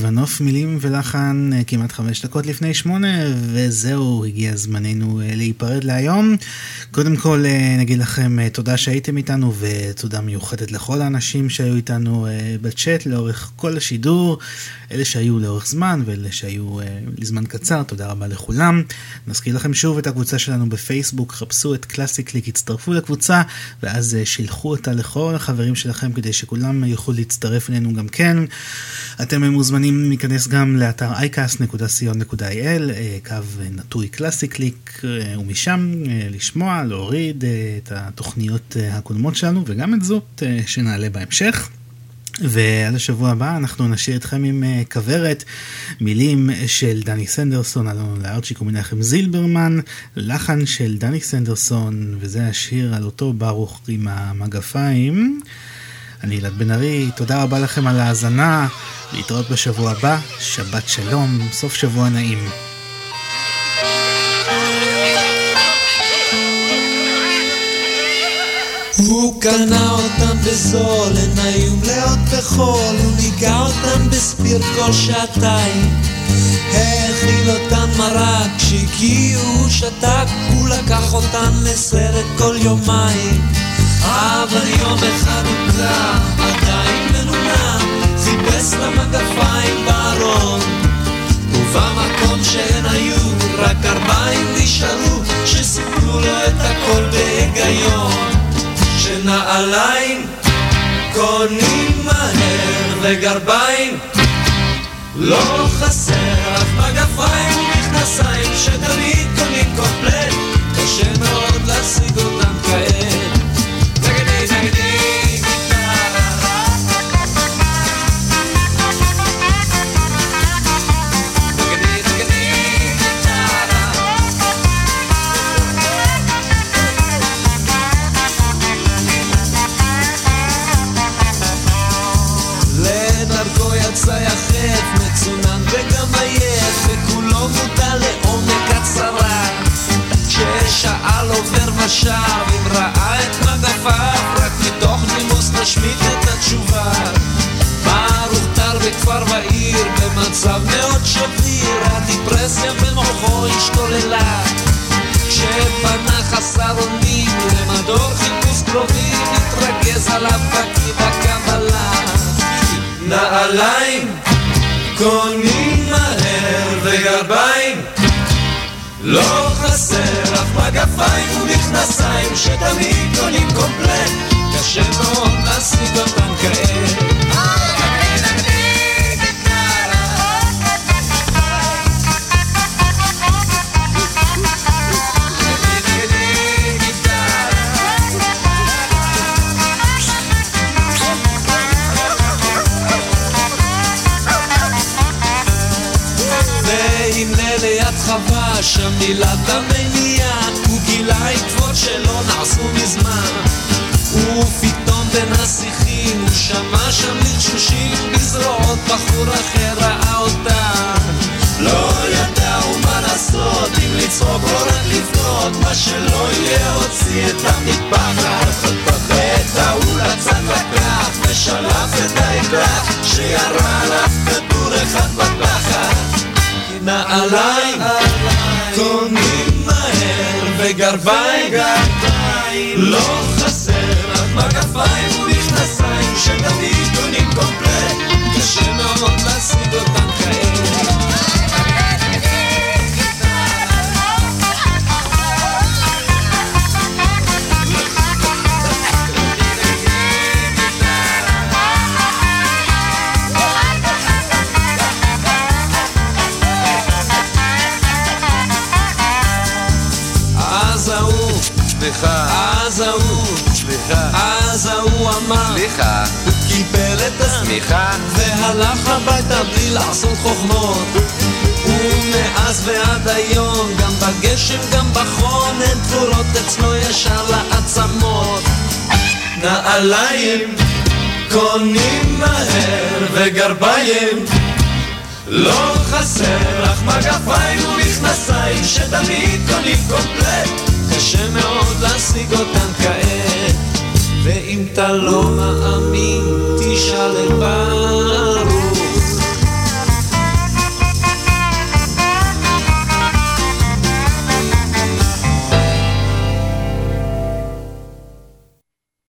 עקיבא נוף מילים ולחן אה, כמעט חמש דקות לפני שמונה, וזהו, הגיע זמננו אה, להיפרד להיום. קודם כל אה, נגיד לכם תודה שהייתם איתנו, ותודה מיוחדת לכל האנשים שהיו איתנו בצ'אט לאורך כל השידור, אלה שהיו לאורך זמן ואלה שהיו לזמן קצר, תודה רבה לכולם. נזכיר לכם שוב את הקבוצה שלנו בפייסבוק, חפשו את קלאסי קליק, הצטרפו לקבוצה, ואז שילחו אותה לכל החברים שלכם כדי שכולם יוכלו להצטרף אלינו גם כן. אתם מוזמנים להיכנס גם לאתר iCast.co.il, אה, קו נטוי קלאסי קליק, אה, ומשם אה, לשמוע, להוריד את התוכניות הקודמות שלנו, וגם את זאת שנעלה בהמשך. ועד השבוע הבא אנחנו נשאיר אתכם עם כוורת, מילים של דני סנדרסון, אלון לארצ'יק ומנחם זילברמן, לחן של דני סנדרסון, וזה השיר על אותו ברוך עם המגפיים. אני אלעד בן ארי, תודה רבה לכם על ההאזנה, להתראות בשבוע הבא, שבת שלום, סוף שבוע נעים. הוא קנה אותם בזול, הן היו מלאות בחול, הוא ניגע אותם בספיר כל שעתיים. האכיל אותן מרק, כשהגיעו הוא שתק, הוא לקח אותן לסרט כל יומיים. אבל יום אחד הוא עדיין מנומנם, חיפש למגפיים בארון. ובמקום שהן היו, רק ארבעים נשארו, שסיפרו לו את הכל בהיגיון. שנעליים קונים מהר וגרביים לא חסר אף מגפיים ומכנסיים שתמיד קונים קומפלט קשה מאוד להשיג אותם כעת חשב אם ראה את מגפיו רק מתוך נימוס נשמיט את התשובה. ברוך טל בכפר ועיר במצב מאוד שביר הדיפרסיה במוחו השתוללה. כשפנה חסר אונים למדור חיפוש קרובים התרגז עליו פקיד הקבלה. נעליים קונים מהר וגרביים לא חסר אף מגפיים ומכנסיים שתמיד קונים קומפלט. קשה מאוד להשיג אותם כעת חווה שם מילת המניעה הוא גילה עקבות שלא נעשו מזמן. ופתאום בין השיחים הוא שמע שם לחשושים בזרועות בחור אחר ראה אותה לא ידעו מה לעשות אם לצחוק או רק לבנות מה שלא יהיה הוציא את המטפחת ההוא לצד לקח ושלף את האקדח שירה עליו כדור אחד בתחת נעליים. קונים מהר וגרביים. לא חסר רק מגפיים ומכנסיים שתמיד קונים קומפלט. קשה מאוד להשיג אותם הוא קיבל את השמיכה, והלך הביתה בלי לעשות חוכמות. ומאז ועד היום, גם בגשם, גם בחון, הן תפורות אצלו ישר לעצמות. נעליים קונים מהר וגרביים. לא חסר אך מגפיים ומכנסיים שתמיד קונים קומפלט. קשה מאוד להשיג אותם כעת ואם אתה לא מאמין, תשאל לבד.